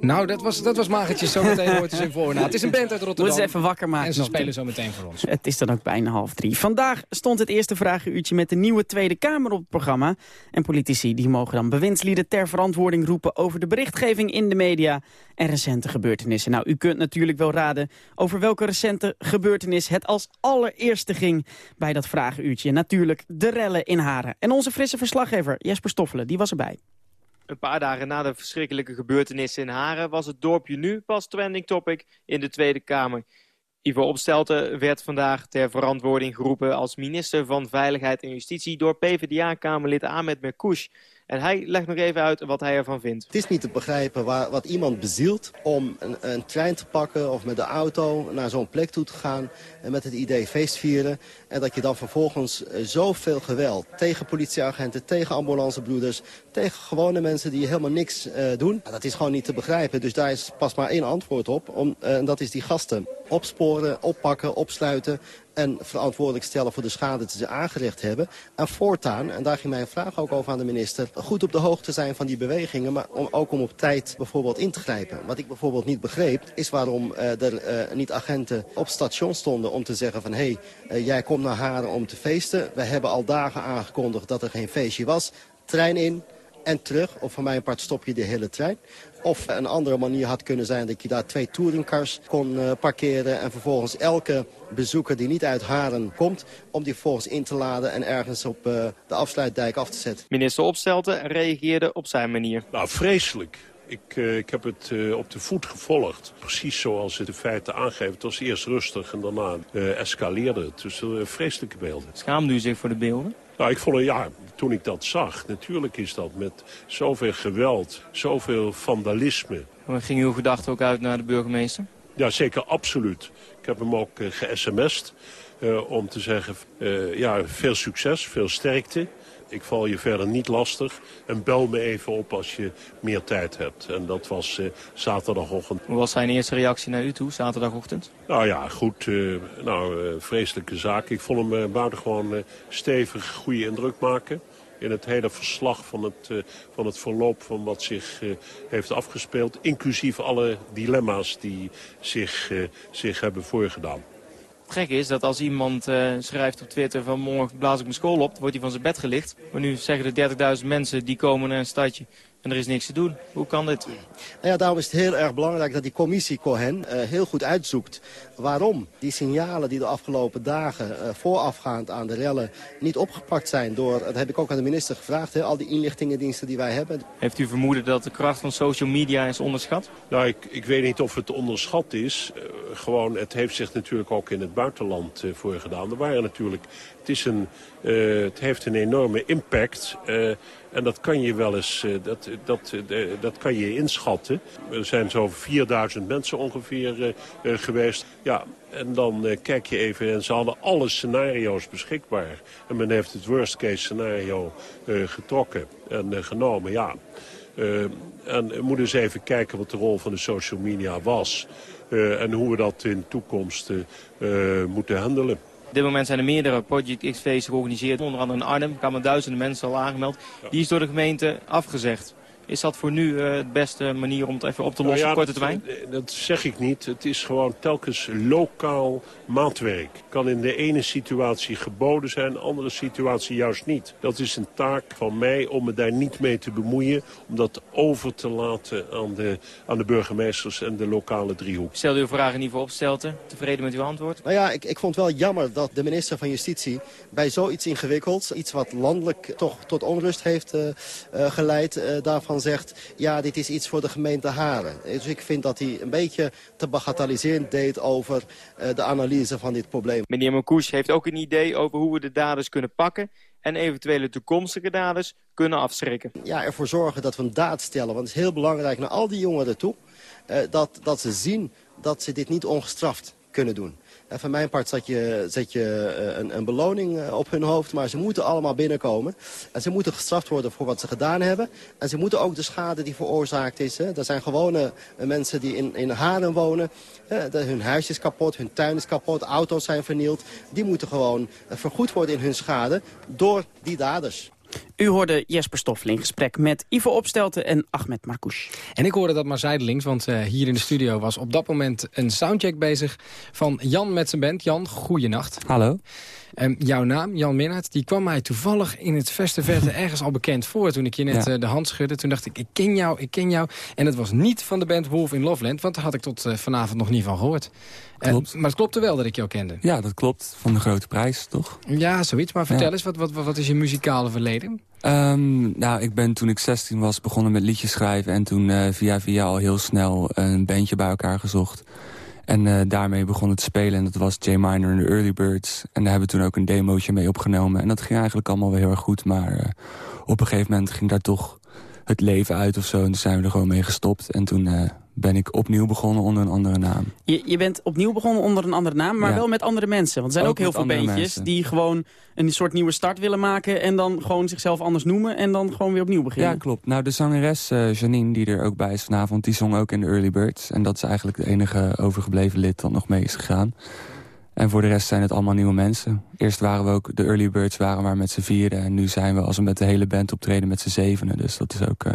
Nou, dat was, dat was magertjes. Zometeen hoort ze in voor. Nou, het is een band uit Rotterdam. Moeten ze even wakker maken. En ze spelen zo meteen voor ons. Het is dan ook bijna half drie. Vandaag stond het eerste vragenuurtje met de nieuwe Tweede Kamer op het programma. En politici die mogen dan bewindslieden ter verantwoording roepen... over de berichtgeving in de media en recente gebeurtenissen. Nou, u kunt natuurlijk wel raden over welke recente gebeurtenis... het als allereerste ging bij dat vragenuurtje. Natuurlijk de rellen in Haren. En onze frisse verslaggever Jesper Stoffelen, die was erbij. Een paar dagen na de verschrikkelijke gebeurtenissen in Haren was het dorpje nu pas trending topic in de Tweede Kamer. Ivo Opstelten werd vandaag ter verantwoording geroepen als minister van Veiligheid en Justitie door PvdA-kamerlid Ahmed Merkouch. En hij legt nog even uit wat hij ervan vindt. Het is niet te begrijpen waar, wat iemand bezielt om een, een trein te pakken of met de auto naar zo'n plek toe te gaan en met het idee feestvieren. En dat je dan vervolgens eh, zoveel geweld tegen politieagenten, tegen ambulancebroeders, tegen gewone mensen die helemaal niks uh, doen. Dat is gewoon niet te begrijpen. Dus daar is pas maar één antwoord op. Om, uh, en dat is die gasten opsporen, oppakken, opsluiten en verantwoordelijk stellen voor de schade die ze aangericht hebben. En voortaan, en daar ging mijn vraag ook over aan de minister... goed op de hoogte zijn van die bewegingen, maar om, ook om op tijd bijvoorbeeld in te grijpen. Wat ik bijvoorbeeld niet begreep, is waarom uh, er uh, niet agenten op station stonden... om te zeggen van, hé, hey, uh, jij komt naar Haren om te feesten. We hebben al dagen aangekondigd dat er geen feestje was. Trein in, en terug. Of van mijn part stop je de hele trein. Of een andere manier had kunnen zijn dat je daar twee touringcars kon uh, parkeren... en vervolgens elke bezoeker die niet uit Haren komt... om die vervolgens in te laden en ergens op uh, de afsluitdijk af te zetten. Minister Opstelten reageerde op zijn manier. Nou, vreselijk. Ik, uh, ik heb het uh, op de voet gevolgd. Precies zoals het de feiten aangeven. Het was eerst rustig en daarna uh, escaleerde het. Dus vreselijke beelden. Schaamde u zich voor de beelden? Nou, ik vond, ja, toen ik dat zag, natuurlijk is dat met zoveel geweld, zoveel vandalisme. Maar ging uw gedachte ook uit naar de burgemeester? Ja, zeker, absoluut. Ik heb hem ook uh, ge-sms'd uh, om te zeggen, uh, ja, veel succes, veel sterkte. Ik val je verder niet lastig en bel me even op als je meer tijd hebt. En dat was zaterdagochtend. Hoe was zijn eerste reactie naar u toe, zaterdagochtend? Nou ja, goed. Uh, nou, uh, vreselijke zaak. Ik vond hem buitengewoon stevig, goede indruk maken. In het hele verslag van het, van het verloop van wat zich heeft afgespeeld. Inclusief alle dilemma's die zich, zich hebben voorgedaan. Gekke is dat als iemand uh, schrijft op Twitter van morgen blaas ik mijn school op, wordt hij van zijn bed gelicht. Maar nu zeggen de 30.000 mensen die komen naar een stadje en er is niks te doen. Hoe kan dit? Nou ja, daarom is het heel erg belangrijk dat die commissie Cohen uh, heel goed uitzoekt waarom die signalen die de afgelopen dagen uh, voorafgaand aan de rellen niet opgepakt zijn door, dat heb ik ook aan de minister gevraagd, hè, al die inlichtingendiensten die wij hebben. Heeft u vermoeden dat de kracht van social media is onderschat? Nou, ik, ik weet niet of het onderschat is. Uh, gewoon, het heeft zich natuurlijk ook in het buitenland uh, voorgedaan. Er waren natuurlijk, het, is een, uh, het heeft een enorme impact. En dat kan je wel eens, uh, dat, dat, uh, dat kan je inschatten. Er zijn zo'n 4000 mensen ongeveer uh, geweest. Ja, en dan kijk je even, en ze hadden alle scenario's beschikbaar. En men heeft het worst case scenario getrokken en genomen, ja. En we moeten eens even kijken wat de rol van de social media was. En hoe we dat in de toekomst moeten handelen. Op dit moment zijn er meerdere Project X-feesten georganiseerd. Onder andere in Arnhem kwamen duizenden mensen al aangemeld. Die is door de gemeente afgezegd. Is dat voor nu uh, de beste manier om het even op te lossen nou op korte termijn? Dat, dat zeg ik niet. Het is gewoon telkens lokaal maatwerk. Kan in de ene situatie geboden zijn, in de andere situatie juist niet. Dat is een taak van mij om me daar niet mee te bemoeien. Om dat over te laten aan de, aan de burgemeesters en de lokale driehoek. Stel uw vraag in ieder geval opstelten. Tevreden met uw antwoord? Nou ja, ik, ik vond het wel jammer dat de minister van Justitie bij zoiets ingewikkelds... iets wat landelijk toch tot onrust heeft uh, uh, geleid, uh, daarvan zegt... ja, dit is iets voor de gemeente Haren. Dus ik vind dat hij een beetje te bagatelliserend deed over uh, de analyse van dit probleem. Meneer Marcouch heeft ook een idee over hoe we de daders kunnen pakken... en eventuele toekomstige daders kunnen afschrikken. Ja, ervoor zorgen dat we een daad stellen. Want het is heel belangrijk naar al die jongeren toe... Uh, dat, dat ze zien dat ze dit niet ongestraft kunnen doen. En van mijn part zet je, je uh, een, een, beloning uh, op hun hoofd. Maar ze moeten allemaal binnenkomen. En ze moeten gestraft worden voor wat ze gedaan hebben. En ze moeten ook de schade die veroorzaakt is. Hè. Er zijn gewone mensen die in, in Haren wonen. De, hun huis is kapot, hun tuin is kapot, auto's zijn vernield. Die moeten gewoon vergoed worden in hun schade door die daders. U hoorde Jesper Stoffel in gesprek met Ivo Opstelten en Ahmed Marcouch. En ik hoorde dat maar zijdelings, want uh, hier in de studio was op dat moment een soundcheck bezig van Jan met zijn band. Jan, goeienacht. Hallo. Um, jouw naam, Jan Minnaert, die kwam mij toevallig in het verste verte (laughs) ergens al bekend voor. Toen ik je net ja. uh, de hand schudde, toen dacht ik, ik ken jou, ik ken jou. En het was niet van de band Wolf in Loveland, want daar had ik tot uh, vanavond nog niet van gehoord. Klopt. Uh, maar het klopte wel dat ik jou kende. Ja, dat klopt. Van de Grote Prijs, toch? Ja, zoiets. Maar vertel ja. eens, wat, wat, wat is je muzikale verleden? Um, nou, ik ben toen ik 16 was begonnen met liedjes schrijven... en toen uh, via via al heel snel een bandje bij elkaar gezocht. En uh, daarmee begonnen te spelen en dat was J Minor en de Early Birds. En daar hebben we toen ook een demootje mee opgenomen. En dat ging eigenlijk allemaal wel heel erg goed. Maar uh, op een gegeven moment ging daar toch het leven uit of zo. En toen zijn we er gewoon mee gestopt. En toen uh, ben ik opnieuw begonnen onder een andere naam. Je, je bent opnieuw begonnen onder een andere naam, maar Ja. wel met andere mensen. Want er zijn ook, Ook heel veel bandjes mensen. die gewoon een soort nieuwe start willen maken... en dan gewoon zichzelf anders noemen en dan gewoon weer opnieuw beginnen. Ja, klopt. Nou, de zangeres eh, Janine, die er ook bij is vanavond... die zong ook in de Early Birds. En dat is eigenlijk de enige overgebleven lid dat nog mee is gegaan. En voor de rest zijn het allemaal nieuwe mensen. Eerst waren we ook, de Early Birds waren maar met z'n vieren... en nu zijn we als we met de hele band optreden met z'n zevenen. Dus dat is ook eh,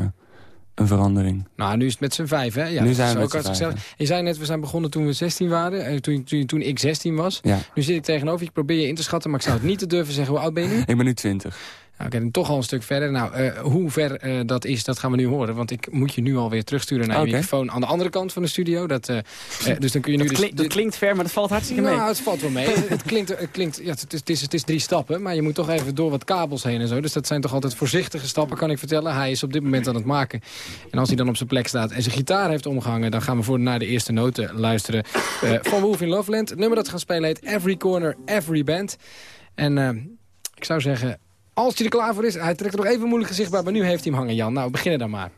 een verandering. Nou, nu is het met z'n vijf, hè? Ja, Nu zijn we ook met z'n. Je zei net, we zijn begonnen toen we 16 waren. eh, Toen, toen, toen ik 16 was. Ja. Nu zit ik tegenover je, ik probeer je in te schatten... maar ik zou het niet te durven zeggen. Hoe oud ben je nu? Ik ben nu 20. Nou, Oké, dan toch al een stuk verder. Nou, eh, hoe ver eh, dat is, dat gaan we nu horen. Want ik moet je nu alweer terugsturen naar je microfoon aan de andere kant van de studio. Dat, eh, dus dan kun je nu Dat, dus- dat klinkt ver, maar dat valt hartstikke nou, mee. het valt wel mee. het klinkt, het, klinkt ja, het, is, het, is, het is drie stappen, maar je moet toch even door wat kabels heen en zo. Dus dat zijn toch altijd voorzichtige stappen, kan ik vertellen. Hij is op dit moment aan het maken. En als hij dan op zijn plek staat en zijn gitaar heeft omgehangen... dan gaan we voor naar de eerste noten luisteren van Wolf in Loveland. Het nummer dat we gaan spelen heet Every Corner, Every Band. En ik zou zeggen, als hij er klaar voor is... hij trekt er nog even moeilijk gezicht maar nu heeft hij hem hangen, Jan. Nou, beginnen dan maar.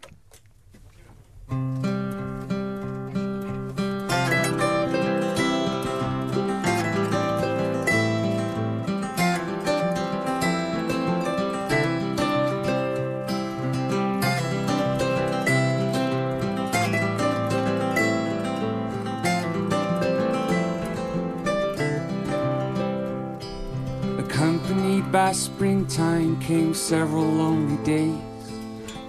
By springtime came several lonely days.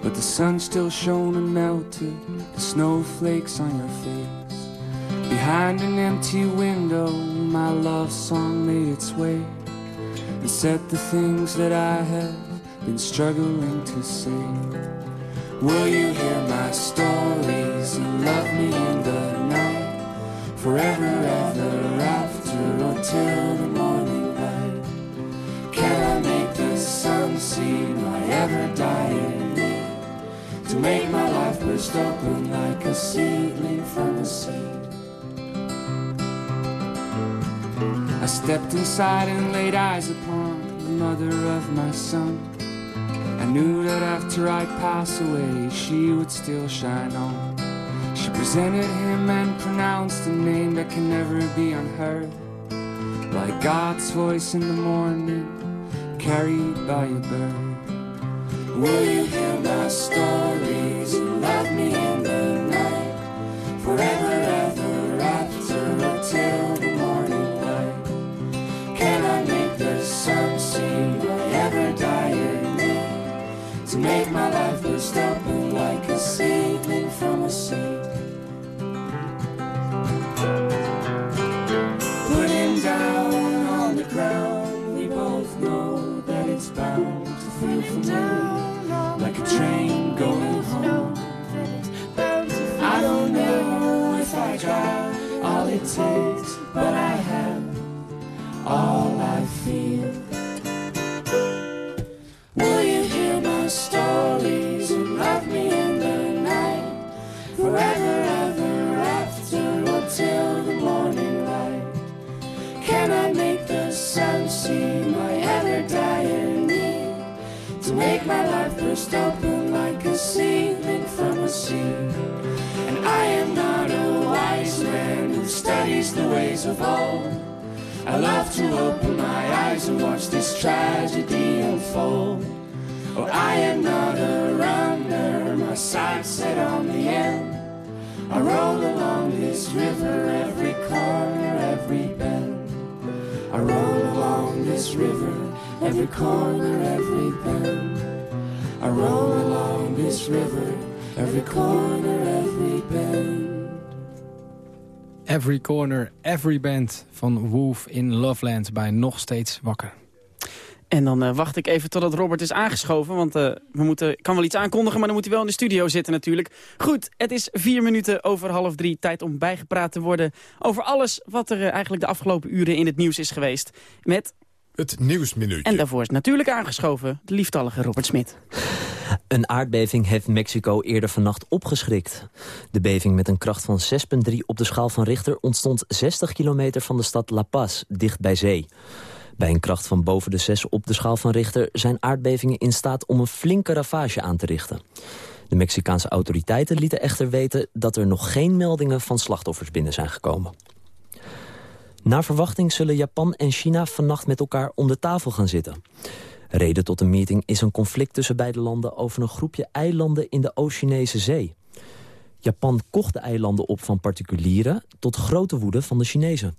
But the sun still shone and melted the snowflakes on your face. Behind an empty window, my love song made its way and said the things that I have been struggling to say. Will you hear my stories and love me in the night? Forever, ever after, or till the morning my ever dying? To make my life burst open like a seedling from a seed. I stepped inside and laid eyes upon the mother of my son. I knew that after I'd pass away, she would still shine on. She presented him and pronounced a name that can never be unheard. Like God's voice in the morning, carried by a bird. Will you hear my stories and love me in the night? Forever, like a train going home. I don't know if I got all it takes, but I have all I feel. Make my life burst open like a seedling from a seed. And I am not a wise man who studies the ways of old. I love to open my eyes and watch this tragedy unfold. Oh, I am not a runner, my sights set on the end. I roll along this river, every corner, every bend. I roll along this river, every corner, every bend. I roll along this river, every corner, every bend. Every Corner, Every Band van Wolf in Loveland bij Nog Steeds Wakker. En dan uh, wacht ik even totdat Robert is aangeschoven. Want uh, we moeten, ik kan wel iets aankondigen, maar dan moet hij wel in de studio zitten natuurlijk. Goed, het is vier minuten over half drie. Tijd om bijgepraat te worden over alles wat er uh, eigenlijk de afgelopen uren in het nieuws is geweest. Met... Het Nieuwsminuutje. En daarvoor is natuurlijk aangeschoven de lieftallige Robert Smit. Een aardbeving heeft Mexico eerder vannacht opgeschrikt. De beving met een kracht van 6,3 op de schaal van Richter... ontstond 60 kilometer van de stad La Paz, dicht bij zee. Bij een kracht van boven de 6 op de schaal van Richter... zijn aardbevingen in staat om een flinke ravage aan te richten. De Mexicaanse autoriteiten lieten echter weten... dat er nog geen meldingen van slachtoffers binnen zijn gekomen. Naar verwachting zullen Japan en China vannacht met elkaar om de tafel gaan zitten. Reden tot de meeting is een conflict tussen beide landen... over een groepje eilanden in de Oost-Chinese zee. Japan kocht de eilanden op van particulieren... tot grote woede van de Chinezen.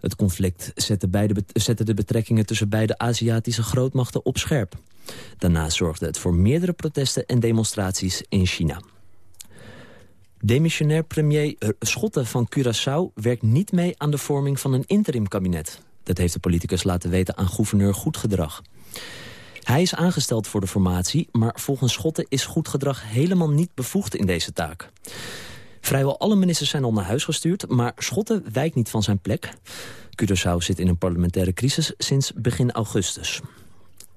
Het conflict zette, beide, zette de betrekkingen tussen beide Aziatische grootmachten op scherp. Daarna zorgde het voor meerdere protesten en demonstraties in China. Demissionair premier Schotten van Curaçao werkt niet mee aan de vorming van een interimkabinet. Dat heeft de politicus laten weten aan gouverneur Goedgedrag. Hij is aangesteld voor de formatie, maar volgens Schotten is Goedgedrag helemaal niet bevoegd in deze taak. Vrijwel alle ministers zijn al naar huis gestuurd, maar Schotten wijkt niet van zijn plek. Curaçao zit in een parlementaire crisis sinds begin augustus.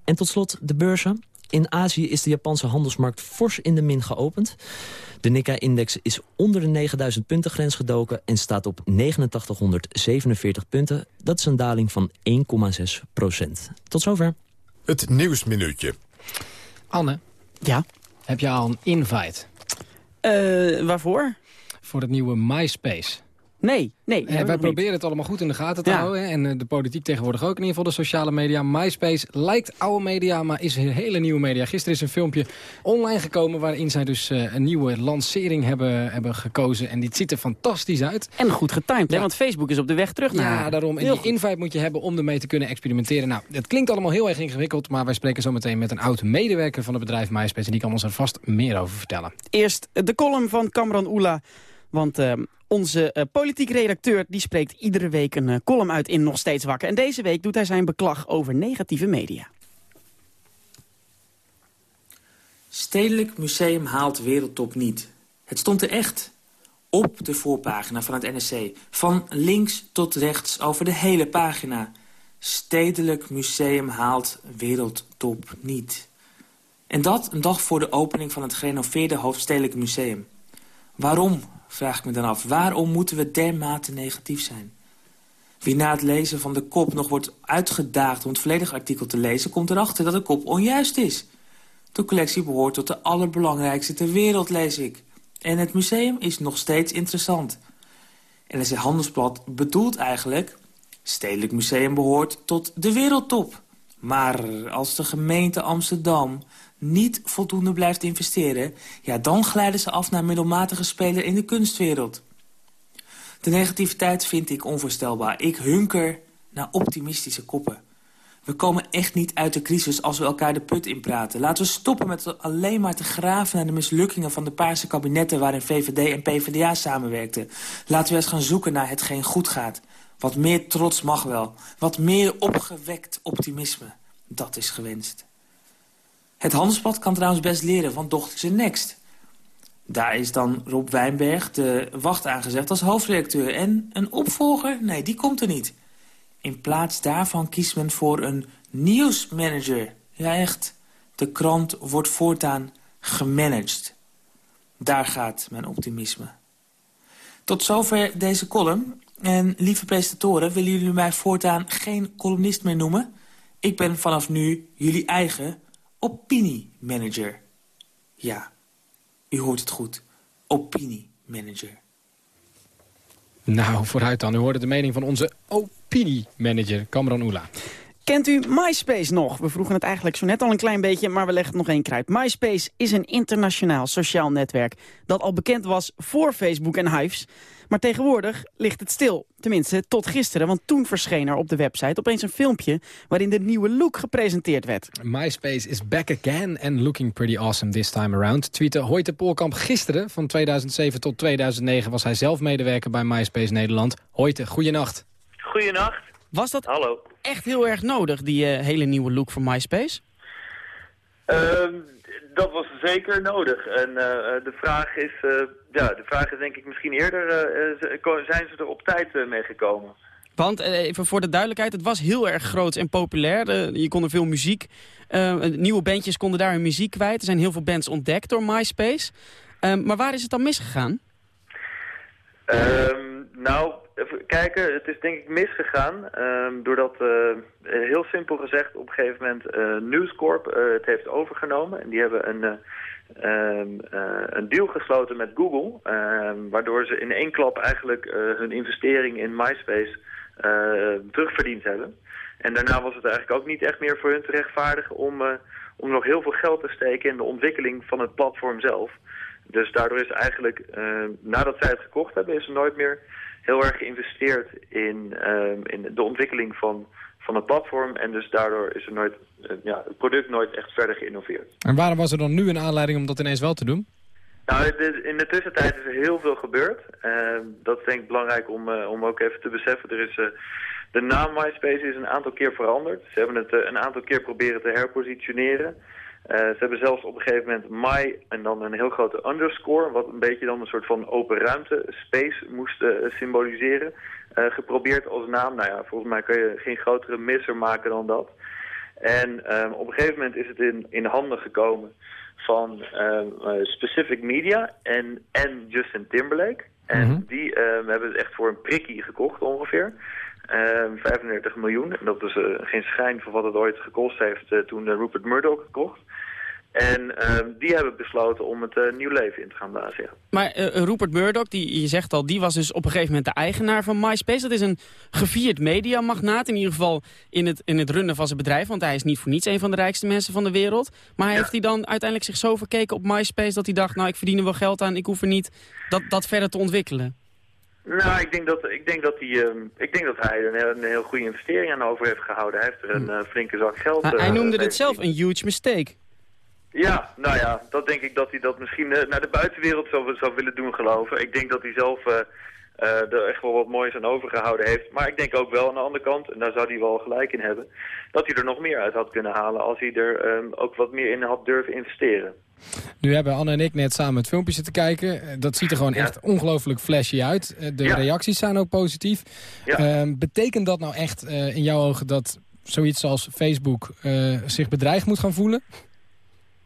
En tot slot de beurzen. In Azië is de Japanse handelsmarkt fors in de min geopend. De Nikkei-index is onder de 9000 punten grens gedoken... en staat op 8947 punten. Dat is een daling van 1,6 procent. Tot zover. Het Nieuwsminuutje. Anne. Ja? Heb je al een invite? Uh, waarvoor? Voor het nieuwe MySpace. Nee, nee. Eh, wij proberen het allemaal goed in de gaten te ja. houden. En uh, de politiek tegenwoordig ook in ieder geval de sociale media. MySpace lijkt oude media, maar is een hele nieuwe media. Gisteren is een filmpje online gekomen waarin zij dus uh, een nieuwe lancering hebben, hebben gekozen. En dit ziet er fantastisch uit. En goed getimed, ja. hè? want Facebook is op de weg terug naar... Ja, daarom. En die invite moet je hebben om ermee te kunnen experimenteren. Nou, het klinkt allemaal heel erg ingewikkeld, maar wij spreken zo meteen met een oud medewerker van het bedrijf MySpace. En die kan ons er vast meer over vertellen. Eerst de column van Kamran Oela. Want uh, onze uh, politiek redacteur die spreekt iedere week een uh, column uit in Nog Steeds Wakker. En deze week doet hij zijn beklag over negatieve media. Stedelijk Museum haalt wereldtop niet. Het stond er echt. Op de voorpagina van het NRC. Van links tot rechts over de hele pagina. Stedelijk Museum haalt wereldtop niet. En dat een dag voor de opening van het gerenoveerde Hoofdstedelijk Museum. Waarom, vraag ik me dan af. Waarom moeten we dermate negatief zijn? Wie na het lezen van de kop nog wordt uitgedaagd om het volledige artikel te lezen... komt erachter dat de kop onjuist is. De collectie behoort tot de allerbelangrijkste ter wereld, lees ik. En het museum is nog steeds interessant. En het Handelsblad bedoelt eigenlijk... Stedelijk Museum behoort tot de wereldtop. Maar als de gemeente Amsterdam niet voldoende blijft investeren... ja, dan glijden ze af naar middelmatige speler in de kunstwereld. De negativiteit vind ik onvoorstelbaar. Ik hunker naar optimistische koppen. We komen echt niet uit de crisis als we elkaar de put inpraten. Laten we stoppen met alleen maar te graven naar de mislukkingen van de paarse kabinetten... waarin VVD en PvdA samenwerkten. Laten we eens gaan zoeken naar hetgeen goed gaat. Wat meer trots mag wel. Wat meer opgewekt optimisme. Dat is gewenst. Het Handelsblad kan trouwens best leren van Dochterse Next. Daar is dan Rob Wijnberg de wacht aangezegd als hoofdredacteur. En een opvolger? Nee, die komt er niet. In plaats daarvan kiest men voor een nieuwsmanager. Ja, echt. De krant wordt voortaan gemanaged. Daar gaat mijn optimisme. Tot zover deze column. En lieve presentatoren, willen jullie mij voortaan geen columnist meer noemen? Ik ben vanaf nu jullie eigen opiniemanager. Ja, u hoort het goed. Opiniemanager. Nou, vooruit dan. U hoorde de mening van onze opiniemanager, Cameron Oela. Kent u MySpace nog? We vroegen het eigenlijk zo net al een klein beetje, maar we leggen het nog één kruid. MySpace is een internationaal sociaal netwerk dat al bekend was voor Facebook en Hives. Maar tegenwoordig ligt het stil. Tenminste, tot gisteren, want toen verscheen er op de website opeens een filmpje... waarin de nieuwe look gepresenteerd werd. MySpace is back again and looking pretty awesome this time around. Tweette Hoyte Poolkamp gisteren. Van 2007 tot 2009 was hij zelf medewerker bij MySpace Nederland. Hoyte, goeienacht. Goeienacht. Was dat Hallo. echt heel erg nodig, die eh, hele nieuwe look van MySpace? Ehm, dat was zeker nodig. En eh, de vraag is, eh, ja, de vraag is denk ik misschien eerder, eh, ko- zijn ze er op tijd eh, mee gekomen? Want, eh, even voor de duidelijkheid, het was heel erg groot en populair. Eh, je kon er veel muziek, eh, nieuwe bandjes konden daar hun muziek kwijt. Er zijn heel veel bands ontdekt door MySpace. Ehm, maar waar is het dan misgegaan? Ehm, nou, even kijken, het is denk ik misgegaan. ehm, doordat, eh, heel simpel gezegd, op een gegeven moment eh News Corp eh, het heeft overgenomen. En die hebben een, eh, ehm, eh, een deal gesloten met Google. ehm, waardoor ze in één klap eigenlijk eh, hun investering in MySpace eh, terugverdiend hebben. En daarna was het eigenlijk ook niet echt meer voor hun te rechtvaardigen om, om nog heel veel geld te steken in de ontwikkeling van het platform zelf. Dus daardoor is eigenlijk, nadat zij het gekocht hebben, is er nooit meer heel erg geïnvesteerd in, ehm, in de ontwikkeling van, van het platform. En dus daardoor is er nooit, eh, ja, het product nooit echt verder geïnnoveerd. En waarom was er dan nu een aanleiding om dat ineens wel te doen? Nou, in de tussentijd is er heel veel gebeurd. Ehm, dat is denk ik belangrijk om, eh, om ook even te beseffen. Er is, eh, de naam MySpace is een aantal keer veranderd. Ze hebben het eh, een aantal keer proberen te herpositioneren. Eh, ze hebben zelfs op een gegeven moment My en dan een heel grote underscore... wat een beetje dan een soort van open ruimte, space, moest eh, symboliseren... eh, geprobeerd als naam. Nou ja, volgens mij kan je geen grotere misser maken dan dat. En ehm, op een gegeven moment is het in, in handen gekomen van ehm, eh, Specific Media en, en Justin Timberlake. En die ehm, hebben het echt voor een prikkie gekocht ongeveer. Ehm 35 miljoen. En dat is eh, geen schijn van wat het ooit gekost heeft toen Rupert Murdoch gekocht. En ehm, die hebben besloten om het eh, nieuw leven in te gaan blazen. ja. Maar eh, Rupert Murdoch, die, je zegt al, die was dus op een gegeven moment de eigenaar van MySpace. Dat is een gevierd mediamagnaat, in ieder geval in het, in het runnen van zijn bedrijf. Want hij is niet voor niets een van de rijkste mensen van de wereld. Maar heeft hij dan uiteindelijk zich zo verkeken op MySpace dat hij dacht... nou, ik verdien er wel geld aan, ik hoef er niet dat, dat verder te ontwikkelen? Nou, ik denk dat, ik denk dat, hij, ehm, ik denk dat hij een, heel- een heel goede investering aan over heeft gehouden. Hij heeft er een eh, flinke zak geld... Hij, hij eh, noemde het zelf een huge mistake. Ja, nou ja, dat denk ik dat hij dat misschien eh, naar de buitenwereld zou, zou willen doen geloven. Ik denk dat hij zelf eh, eh, er echt wel wat moois aan overgehouden heeft. Maar ik denk ook wel aan de andere kant, en daar zou hij wel gelijk in hebben, dat hij er nog meer uit had kunnen halen als hij er ehm, ook wat meer in had durven investeren. Nu hebben Anne en ik net samen het filmpje zitten kijken. Dat ziet er gewoon echt ongelooflijk flashy uit. De Ja. reacties zijn ook positief. Ja. Ehm, betekent dat nou echt in jouw ogen dat zoiets als Facebook zich bedreigd moet gaan voelen?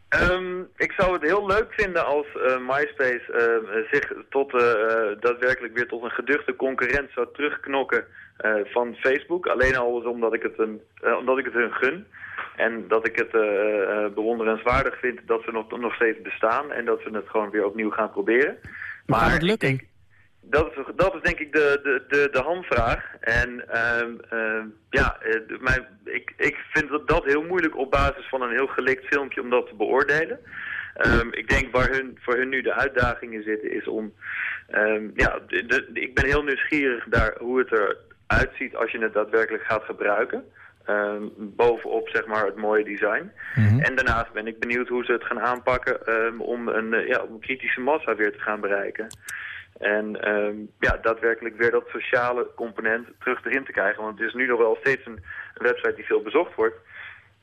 Ehm, ik zou het heel leuk vinden als eh, MySpace eh, zich tot, eh, daadwerkelijk weer tot een geduchte concurrent zou terugknokken van Facebook. Alleen al omdat ik het, een, omdat ik het hun gun. En dat ik het bewonderenswaardig vind dat ze nog, nog steeds bestaan. En dat ze het gewoon weer opnieuw gaan proberen. Maar gaat het lukken? Dat is, dat is denk ik de, de, de, de hamvraag. En ehm, ehm, ja, eh, mijn, ik, ik vind dat, dat heel moeilijk op basis van een heel gelikt filmpje om dat te beoordelen. Ehm, ik denk waar hun, voor hun nu de uitdagingen zitten is om... ja, de, de- ik ben heel nieuwsgierig daar hoe het eruit ziet als je het daadwerkelijk gaat gebruiken. Bovenop zeg maar het mooie design. En daarnaast ben ik benieuwd hoe ze het gaan aanpakken om, een, eh, ja, om een kritische massa weer te gaan bereiken. En ehm, ja, daadwerkelijk weer dat sociale component terug erin te krijgen. Want het is nu nog wel steeds een, een website die veel bezocht wordt.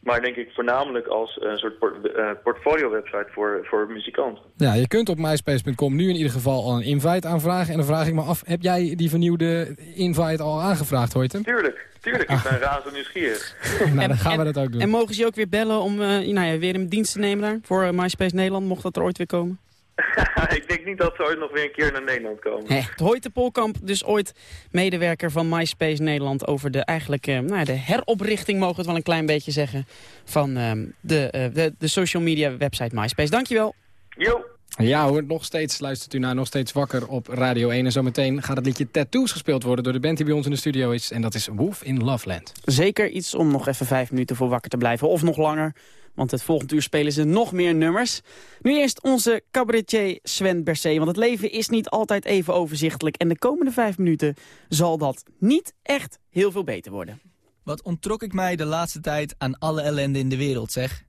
Maar denk ik voornamelijk als een soort port- eh, portfolio-website voor, voor muzikanten. Ja, je kunt op myspace.com nu in ieder geval al een invite aanvragen. En dan vraag ik me af, heb jij die vernieuwde invite al aangevraagd, Hoyten? Tuurlijk, tuurlijk. Ik ben razend nieuwsgierig. (laughs) (laughs) nou, dan gaan we dat ook doen. En mogen ze je ook weer bellen om eh, nou ja, weer in dienst te nemen daar? Voor eh, MySpace Nederland, mocht dat er ooit weer komen? (laughs) ik denk niet dat ze ooit nog weer een keer naar Nederland komen. Hoyte Polkamp, dus ooit medewerker van MySpace Nederland... over de, eigenlijk, eh, nou ja, de heroprichting, mogen we het wel een klein beetje zeggen... van ehm, de, eh, de, de social media website MySpace. Dankjewel. Yo. Ja hoor, nog steeds luistert u naar Nog Steeds Wakker op Radio 1. En zometeen gaat het liedje Tattoos gespeeld worden door de band die bij ons in de studio is. En dat is Wolf in Loveland. Zeker iets om nog even vijf minuten voor wakker te blijven. Of nog langer, want het volgende uur spelen ze nog meer nummers. Nu eerst onze cabaretier Sven Bercé. Want het leven is niet altijd even overzichtelijk. En de komende vijf minuten zal dat niet echt heel veel beter worden. Wat ontrok ik mij de laatste tijd aan alle ellende in de wereld, zeg.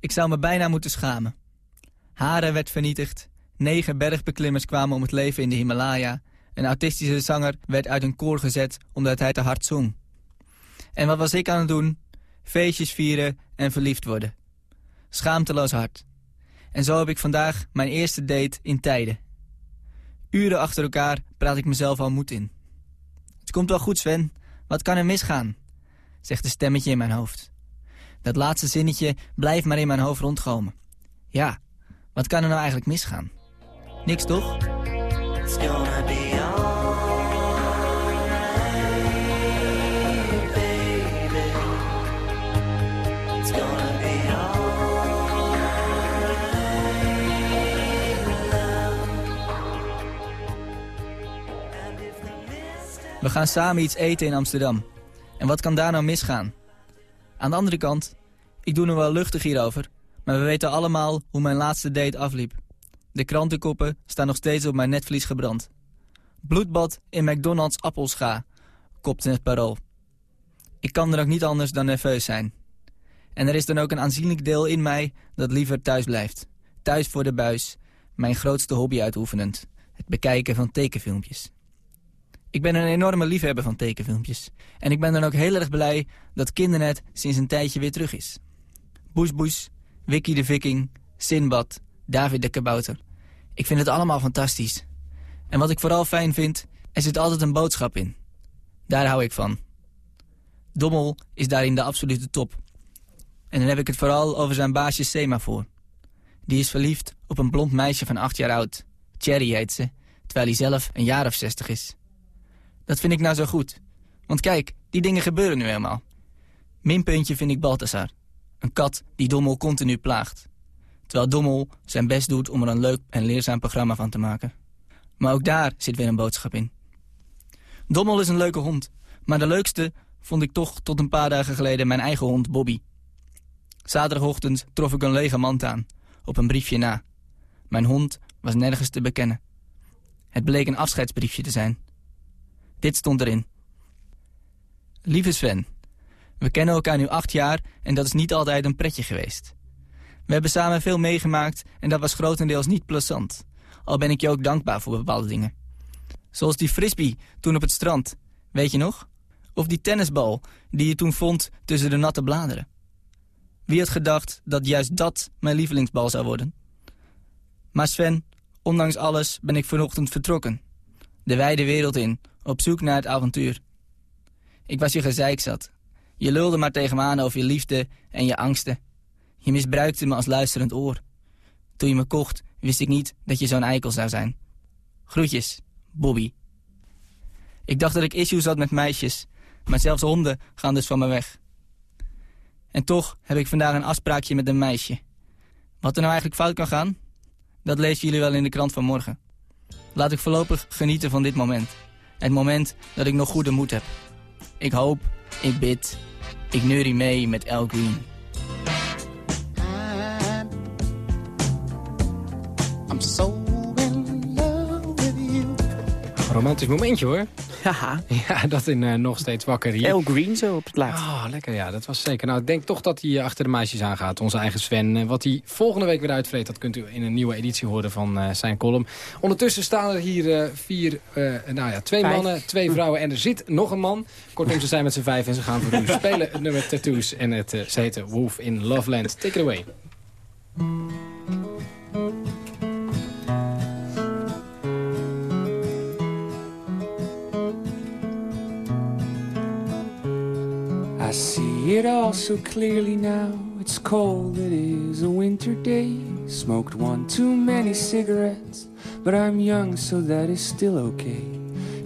Ik zou me bijna moeten schamen. Haren werd vernietigd. Negen bergbeklimmers kwamen om het leven in de Himalaya. Een autistische zanger werd uit een koor gezet omdat hij te hard zong. En wat was ik aan het doen? Feestjes vieren en verliefd worden. Schaamteloos hard. En zo heb ik vandaag mijn eerste date in tijden. Uren achter elkaar praat ik mezelf al moed in. Het komt wel goed, Sven. Wat kan er misgaan? Zegt een stemmetje in mijn hoofd. Dat laatste zinnetje blijft maar in mijn hoofd rondkomen. Ja, wat kan er nou eigenlijk misgaan? Niks toch? We gaan samen iets eten in Amsterdam. En wat kan daar nou misgaan? Aan de andere kant, ik doe nu wel luchtig hierover... maar we weten allemaal hoe mijn laatste date afliep. De krantenkoppen staan nog steeds op mijn netvlies gebrand. Bloedbad in McDonald's appelscha, kopte het parool. Ik kan er ook niet anders dan nerveus zijn. En er is dan ook een aanzienlijk deel in mij dat liever thuis blijft. Thuis voor de buis, mijn grootste hobby uitoefenend. Het bekijken van tekenfilmpjes. Ik ben een enorme liefhebber van tekenfilmpjes. En ik ben dan ook heel erg blij dat Kindernet sinds een tijdje weer terug is. Boes Boes, Wiki de Viking, Sinbad, David de Kabouter. Ik vind het allemaal fantastisch. En wat ik vooral fijn vind, er zit altijd een boodschap in. Daar hou ik van. Dommel is daarin de absolute top. En dan heb ik het vooral over zijn baasje Semafor. Die is verliefd op een blond meisje van acht jaar oud. Cherry heet ze, terwijl hij zelf een jaar of zestig is. Dat vind ik nou zo goed. Want kijk, die dingen gebeuren nu helemaal. Minpuntje vind ik Balthasar. Een kat die Dommel continu plaagt. Terwijl Dommel zijn best doet om er een leuk en leerzaam programma van te maken. Maar ook daar zit weer een boodschap in. Dommel is een leuke hond. Maar de leukste vond ik toch tot een paar dagen geleden mijn eigen hond Bobby. Zaterdagochtend trof ik een lege mand aan, op een briefje na. Mijn hond was nergens te bekennen. Het bleek een afscheidsbriefje te zijn. Dit stond erin. Lieve Sven, we kennen elkaar nu acht jaar en dat is niet altijd een pretje geweest. We hebben samen veel meegemaakt en dat was grotendeels niet plezant. Al ben ik je ook dankbaar voor bepaalde dingen. Zoals die frisbee toen op het strand, weet je nog? Of die tennisbal die je toen vond tussen de natte bladeren. Wie had gedacht dat juist dat mijn lievelingsbal zou worden? Maar Sven, ondanks alles ben ik vanochtend vertrokken. De wijde wereld in, op zoek naar het avontuur. Ik was je gezeik zat. Je lulde maar tegen me aan over je liefde en je angsten. Je misbruikte me als luisterend oor. Toen je me kocht, wist ik niet dat je zo'n eikel zou zijn. Groetjes, Bobby. Ik dacht dat ik issues had met meisjes, maar zelfs honden gaan dus van me weg. En toch heb ik vandaag een afspraakje met een meisje. Wat er nou eigenlijk fout kan gaan, dat lezen jullie wel in de krant van morgen. Laat ik voorlopig genieten van dit moment. Het moment dat ik nog goede moed heb. Ik hoop, ik bid, ik neurie mee met El Green. Romantisch momentje hoor. Ja. (laughs) Ja, dat in uh, nog steeds wakker hier. El Green zo op het laatst. Oh, lekker ja, dat was zeker. Nou, ik denk toch dat hij uh, achter de meisjes aangaat, onze eigen Sven. Wat hij volgende week weer uitvreet, dat kunt u in een nieuwe editie horen van zijn column. Ondertussen staan er hier vier, nou ja, twee Vijf. mannen, twee vrouwen en er zit nog een man. Kortom, ze zijn met z'n vijf en ze gaan voor u (laughs) spelen het nummer Tattoos. En het, ze heten Wolf in Loveland. Take it away. I see it all so clearly now. It's cold, it is a winter day. Smoked one too many cigarettes, but I'm young, so that is still okay.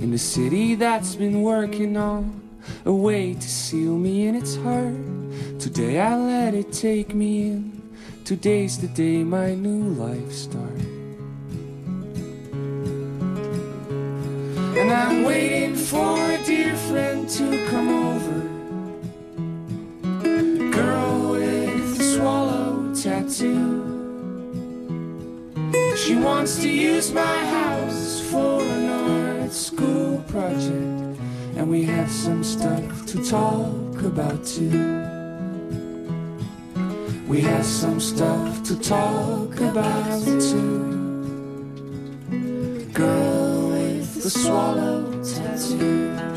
In the city that's been working on a way to seal me in its heart. Today I let it take me in. Today's the day my new life starts. And I'm waiting for a dear friend to come over. Tattoo. She wants to use my house for an art school project. And we have some stuff to talk about too. We have some stuff to talk about too. Girl with the swallow tattoo.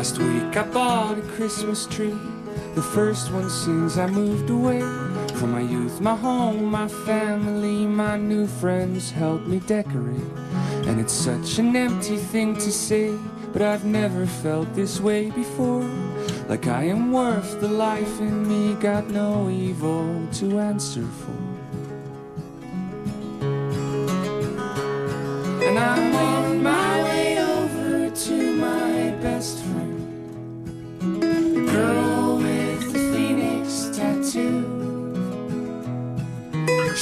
Last week I bought a Christmas tree. The first one since I moved away. From my youth, my home, my family, my new friends helped me decorate. And it's such an empty thing to say, but I've never felt this way before. Like I am worth the life in me, got no evil to answer for. And I'm my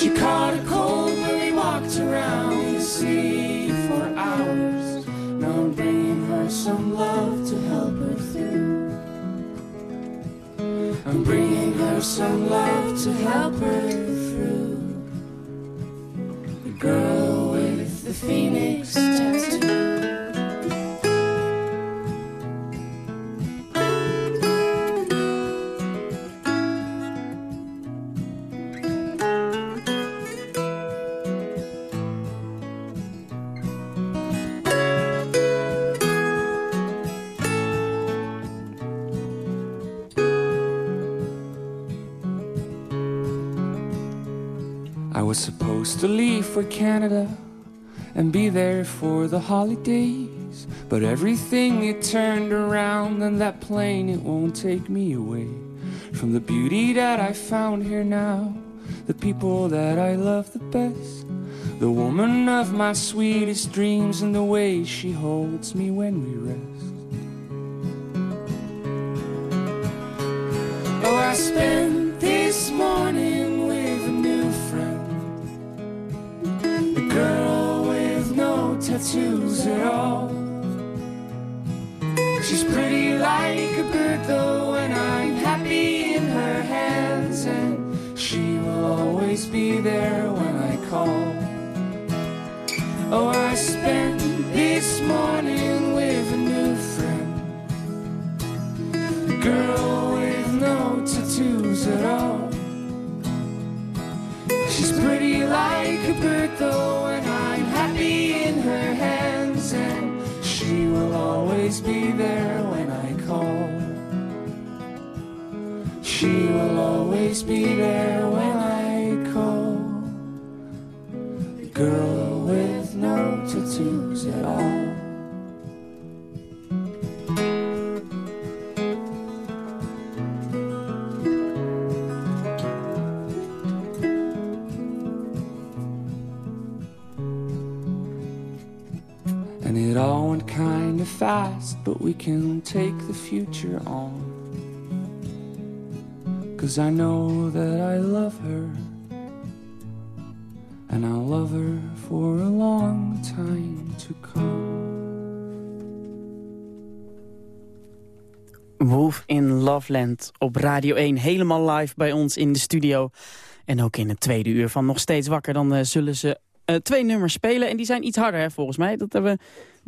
She caught a cold when we walked around the sea for hours. Now I'm bringing her some love to help her through. I'm bringing her some love to help her to leave for Canada and be there for the holidays. But everything it turned around, and that plane it won't take me away from the beauty that I found here now, the people that I love the best, the woman of my sweetest dreams, and the way she holds me when we rest. Oh, I spent this morning tattoos at all. She's pretty like a bird though, and I'm happy in her hands, and she will always be there when I call. Oh, I spent this morning with a new friend. A girl with no tattoos at all. She's pretty like a bird though, there when I call. She will always be there when I call. The girl with no tattoos at all. We can take the future on. Cause I know that I love her. And I'll love her for a long time to come. Wolf in Loveland op Radio 1. Helemaal live bij ons in de studio. En ook in het tweede uur van Nog Steeds Wakker. Dan eh, zullen ze eh, twee nummers spelen. En die zijn iets harder, hè, volgens mij. Dat hebben we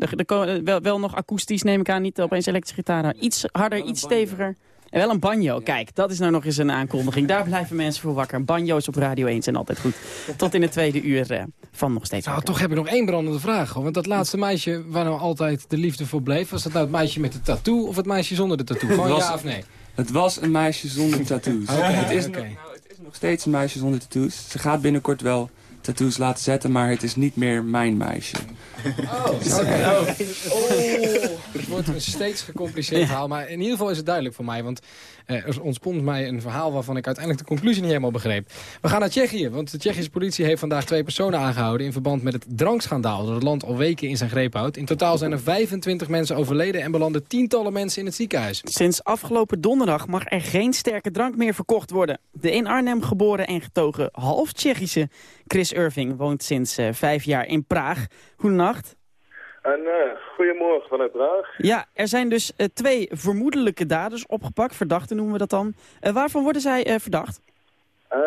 de, de, ko- wel, wel nog akoestisch, neem ik aan. Niet opeens elektrische gitaar. Iets harder, iets steviger. En wel een banjo. Kijk, dat is nou nog eens een aankondiging. Daar blijven mensen voor wakker. Banjo's op Radio 1 zijn altijd goed. Tot in het tweede uur eh, van Nog Steeds Nou, toch heb ik nog één brandende vraag. Hoor. Want dat laatste meisje waar nou altijd de liefde voor bleef... was dat nou het meisje met de tattoo of het meisje zonder de tattoo? Gewoon was- ja of nee? Het was een meisje zonder tattoos. Het, is nog, nou, het is nog steeds een meisje zonder tattoos. Ze gaat binnenkort wel tattoos laten zetten, maar het is niet meer mijn meisje. Oh, oké. wordt een steeds gecompliceerd verhaal. Maar in ieder geval is het duidelijk voor mij. Want er ontspond mij een verhaal waarvan ik uiteindelijk de conclusie niet helemaal begreep. We gaan naar Tsjechië, want de Tsjechische politie heeft vandaag twee personen aangehouden... in verband met het drankschandaal dat het land al weken in zijn greep houdt. In totaal zijn er 25 mensen overleden en belanden tientallen mensen in het ziekenhuis. Sinds afgelopen donderdag mag er geen sterke drank meer verkocht worden. De in Arnhem geboren en getogen half Tsjechische Chris Irving woont sinds eh, vijf jaar in Praag. Goedenacht. En uh, goedemorgen vanuit Praag. Ja, er zijn dus eh, twee vermoedelijke daders opgepakt, verdachten noemen we dat dan. Eh, waarvan worden zij eh, verdacht? Eh,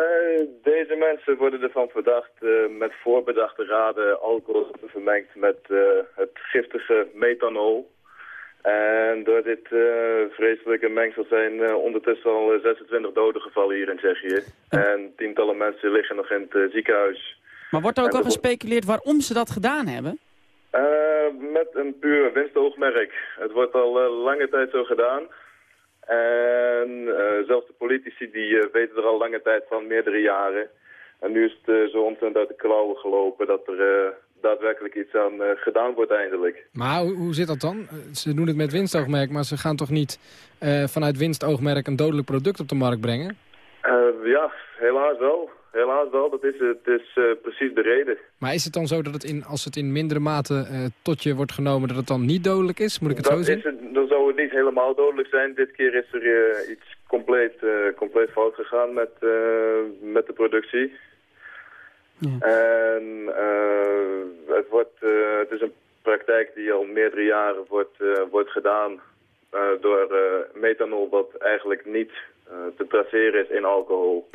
deze mensen worden ervan verdacht eh, met voorbedachte raden alcohol vermengd met eh, het giftige methanol. En door dit eh, vreselijke mengsel zijn eh, ondertussen al eh, 26 doden gevallen hier in Tsjechië. En tientallen mensen liggen nog in het eh, ziekenhuis. Maar wordt er ook En al er gespeculeerd waarom ze dat gedaan hebben? Eh, met een puur winstoogmerk. Het wordt al eh, lange tijd zo gedaan. En eh, zelfs de politici die weten er al lange tijd van, meerdere jaren. En nu is het zo ontzettend uit de klauwen gelopen dat er daadwerkelijk iets aan gedaan wordt eindelijk. Maar hoe, hoe zit dat dan? Ze doen het met winstoogmerk, maar ze gaan toch niet vanuit winstoogmerk een dodelijk product op de markt brengen? Ja, helaas wel. Helaas wel, dat is, het is eh, precies de reden. Maar is het dan zo dat het in, als het in mindere mate eh, tot je wordt genomen, dat het dan niet dodelijk is? Moet ik het zo Dat zien? is het, dan zou het niet helemaal dodelijk zijn. Dit keer is er eh, iets compleet, eh, compleet fout gegaan met, eh, met de productie. En eh, het, wordt, eh, het is een praktijk die al meerdere jaren wordt, eh, wordt gedaan eh, door eh, methanol wat eigenlijk niet te traceren is in alcohol.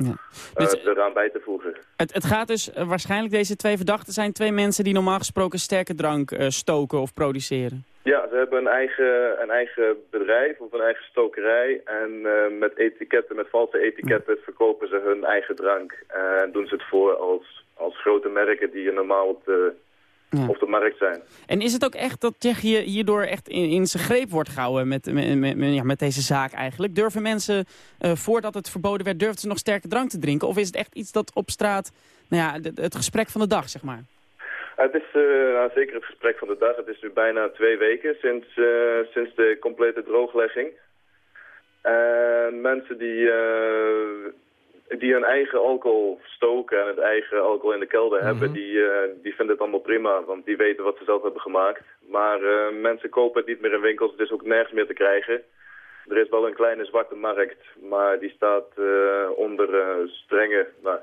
Dus, eh, eraan bij te voegen. Het, het gaat dus eh, waarschijnlijk, deze twee verdachten zijn twee mensen die normaal gesproken sterke drank eh, stoken of produceren. Ja, ze hebben een eigen, een eigen bedrijf of een eigen stokerij. En eh, met etiketten, met valse etiketten verkopen ze hun eigen drank. Eh, En doen ze het voor als, als grote merken die er normaal op de, op de markt zijn. En is het ook echt dat Tsjechië hierdoor echt in, in zijn greep wordt gehouden met, met, met, ja, met deze zaak eigenlijk? Durven mensen, eh, voordat het verboden werd, durfden ze nog sterke drank te drinken? Of is het echt iets dat op straat, nou ja, het gesprek van de dag, zeg maar? Het is eh, nou, zeker het gesprek van de dag. Het is nu bijna twee weken sinds, eh, sinds de complete drooglegging. En mensen die, die hun eigen alcohol stoken en het eigen alcohol in de kelder hebben, die, eh, die vinden het allemaal prima, want die weten wat ze zelf hebben gemaakt. Maar eh, mensen kopen het niet meer in winkels, het is ook nergens meer te krijgen. Er is wel een kleine zwarte markt, maar die staat eh, onder strenge nou,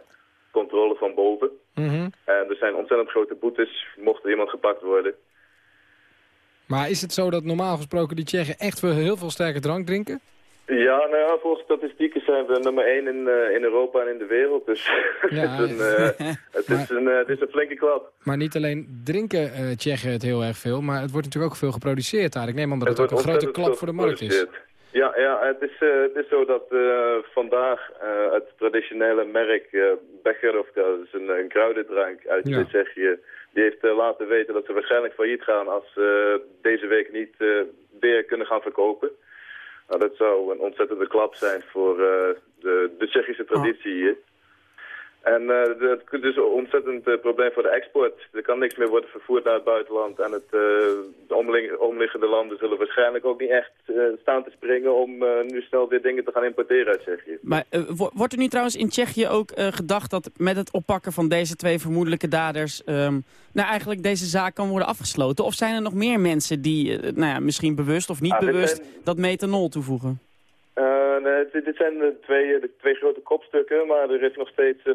controle van boven. En er zijn ontzettend grote boetes, mocht er iemand gepakt worden. Maar is het zo dat normaal gesproken die Tsjechen echt wel heel veel sterke drank drinken? Ja, nou ja, volgens statistieken zijn we nummer 1 in, eh, in Europa en in de wereld. Dus (laughs) het, is een, (laughs) het, is een, het is een flinke klap. Maar niet alleen drinken eh Tsjechen het heel erg veel, maar het wordt natuurlijk ook veel geproduceerd daar. Ik neem aan dat het, Het ook een grote klap voor de markt is. Ja, ja het, is, eh, het is zo dat vandaag het traditionele merk uh, Becherovka, dat is een, een kruidendrank uit Ja. Tsjechië, die heeft laten weten dat ze waarschijnlijk failliet gaan als ze deze week niet weer kunnen gaan verkopen. Nou, dat zou een ontzettende klap zijn voor eh, de, de Tsjechische traditie hier. En eh, de- het is een ontzettend eh, probleem voor de export. Er kan niks meer worden vervoerd naar het buitenland. En het, eh, de omling- omliggende landen zullen waarschijnlijk ook niet echt eh, staan te springen om eh, nu snel weer dingen te gaan importeren uit Tsjechië. Maar eh, wo- wordt er nu trouwens in Tsjechië ook eh, gedacht dat met het oppakken van deze twee vermoedelijke daders... ehm, nou eigenlijk deze zaak kan worden afgesloten? Of zijn er nog meer mensen die eh, nou ja, misschien bewust of niet Ah, bewust dat methanol toevoegen? Eh, nee, dit, dit zijn de twee, de twee grote kopstukken, maar er is nog steeds eh,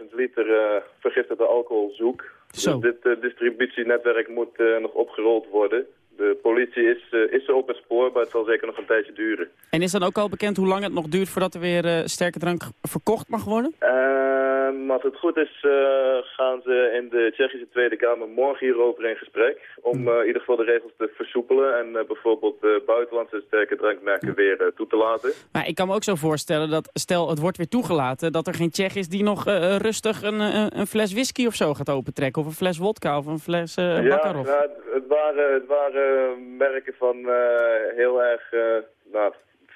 25.000 liter eh, vergiftigde alcohol zoek. Zo. Dus dit eh, distributienetwerk moet eh, nog opgerold worden. De politie is, eh, is er op het spoor, maar het zal zeker nog een tijdje duren. En is dan ook al bekend hoe lang het nog duurt voordat er weer eh, sterke drank verkocht mag worden? Ehm, als het goed is, eh, gaan ze in de Tsjechische Tweede Kamer morgen hierover in gesprek. Om eh, in ieder geval de regels te versoepelen en eh, bijvoorbeeld buitenlandse sterke drankmerken weer toe te laten. Maar ik kan me ook zo voorstellen dat, stel het wordt weer toegelaten... dat er geen Tsjech is die nog rustig een, een fles whisky of zo gaat opentrekken. Of een fles wodka of een fles eh ja, nou, het- waren, het waren merken van heel erg nou,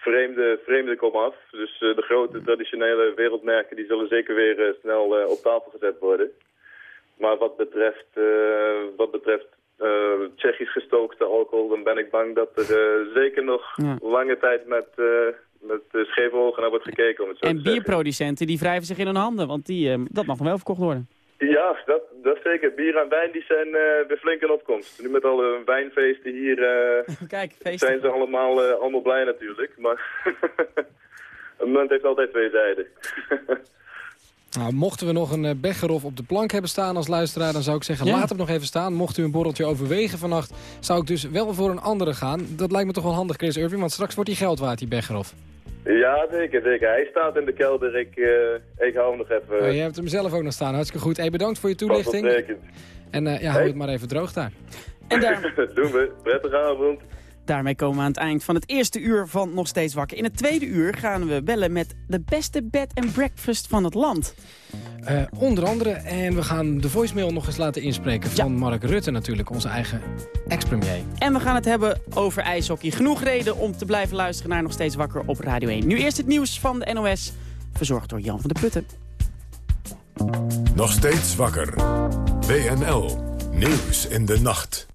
vreemde, vreemde komaf. Dus eh, de grote traditionele wereldmerken die zullen zeker weer eh, snel eh, op tafel gezet worden. Maar wat betreft, wat betreft Tsjechisch gestookte alcohol, dan ben ik bang dat er zeker nog Ja. lange tijd met, met scheve ogen naar wordt gekeken. Om het zo En bierproducenten die wrijven zich in hun handen, want die, dat mag nog wel verkocht worden. Ja, dat, dat zeker. Bier en wijn die zijn eh, weer flink in opkomst. Nu met alle wijnfeesten hier eh, (laughs) Kijk, feesten. zijn ze allemaal, eh, allemaal blij natuurlijk. Maar (laughs) een munt heeft altijd twee zijden. (laughs) Nou, mochten we nog een Becherhof op de plank hebben staan als luisteraar... dan zou ik zeggen, Ja. laat hem nog even staan. Mocht u een borreltje overwegen vannacht... zou ik dus wel voor een andere gaan. Dat lijkt me toch wel handig, Chris Irving... want straks wordt hij geld waard, die Becherhof. Ja, zeker, zeker. Hij staat in de kelder. Ik, eh, ik hou hem nog even... Oh, je hebt hem zelf ook nog staan, hartstikke goed. Hey, bedankt voor je toelichting. En uh, ja, hou het maar even droog daar. En daar, (laughs) Doen we. Prettige avond. Daarmee komen we aan het eind van het eerste uur van Nog Steeds Wakker. In het tweede uur gaan we bellen met de beste bed and breakfast van het land. Uh, onder andere, en we gaan de voicemail nog eens laten inspreken... van Mark Rutte natuurlijk, onze eigen ex-premier. En we gaan het hebben over ijshockey. Genoeg reden om te blijven luisteren naar Nog Steeds Wakker op Radio 1. Nu eerst het nieuws van de NOS, verzorgd door Jan van der Putten. Nog steeds wakker. WNL. Nieuws in de nacht.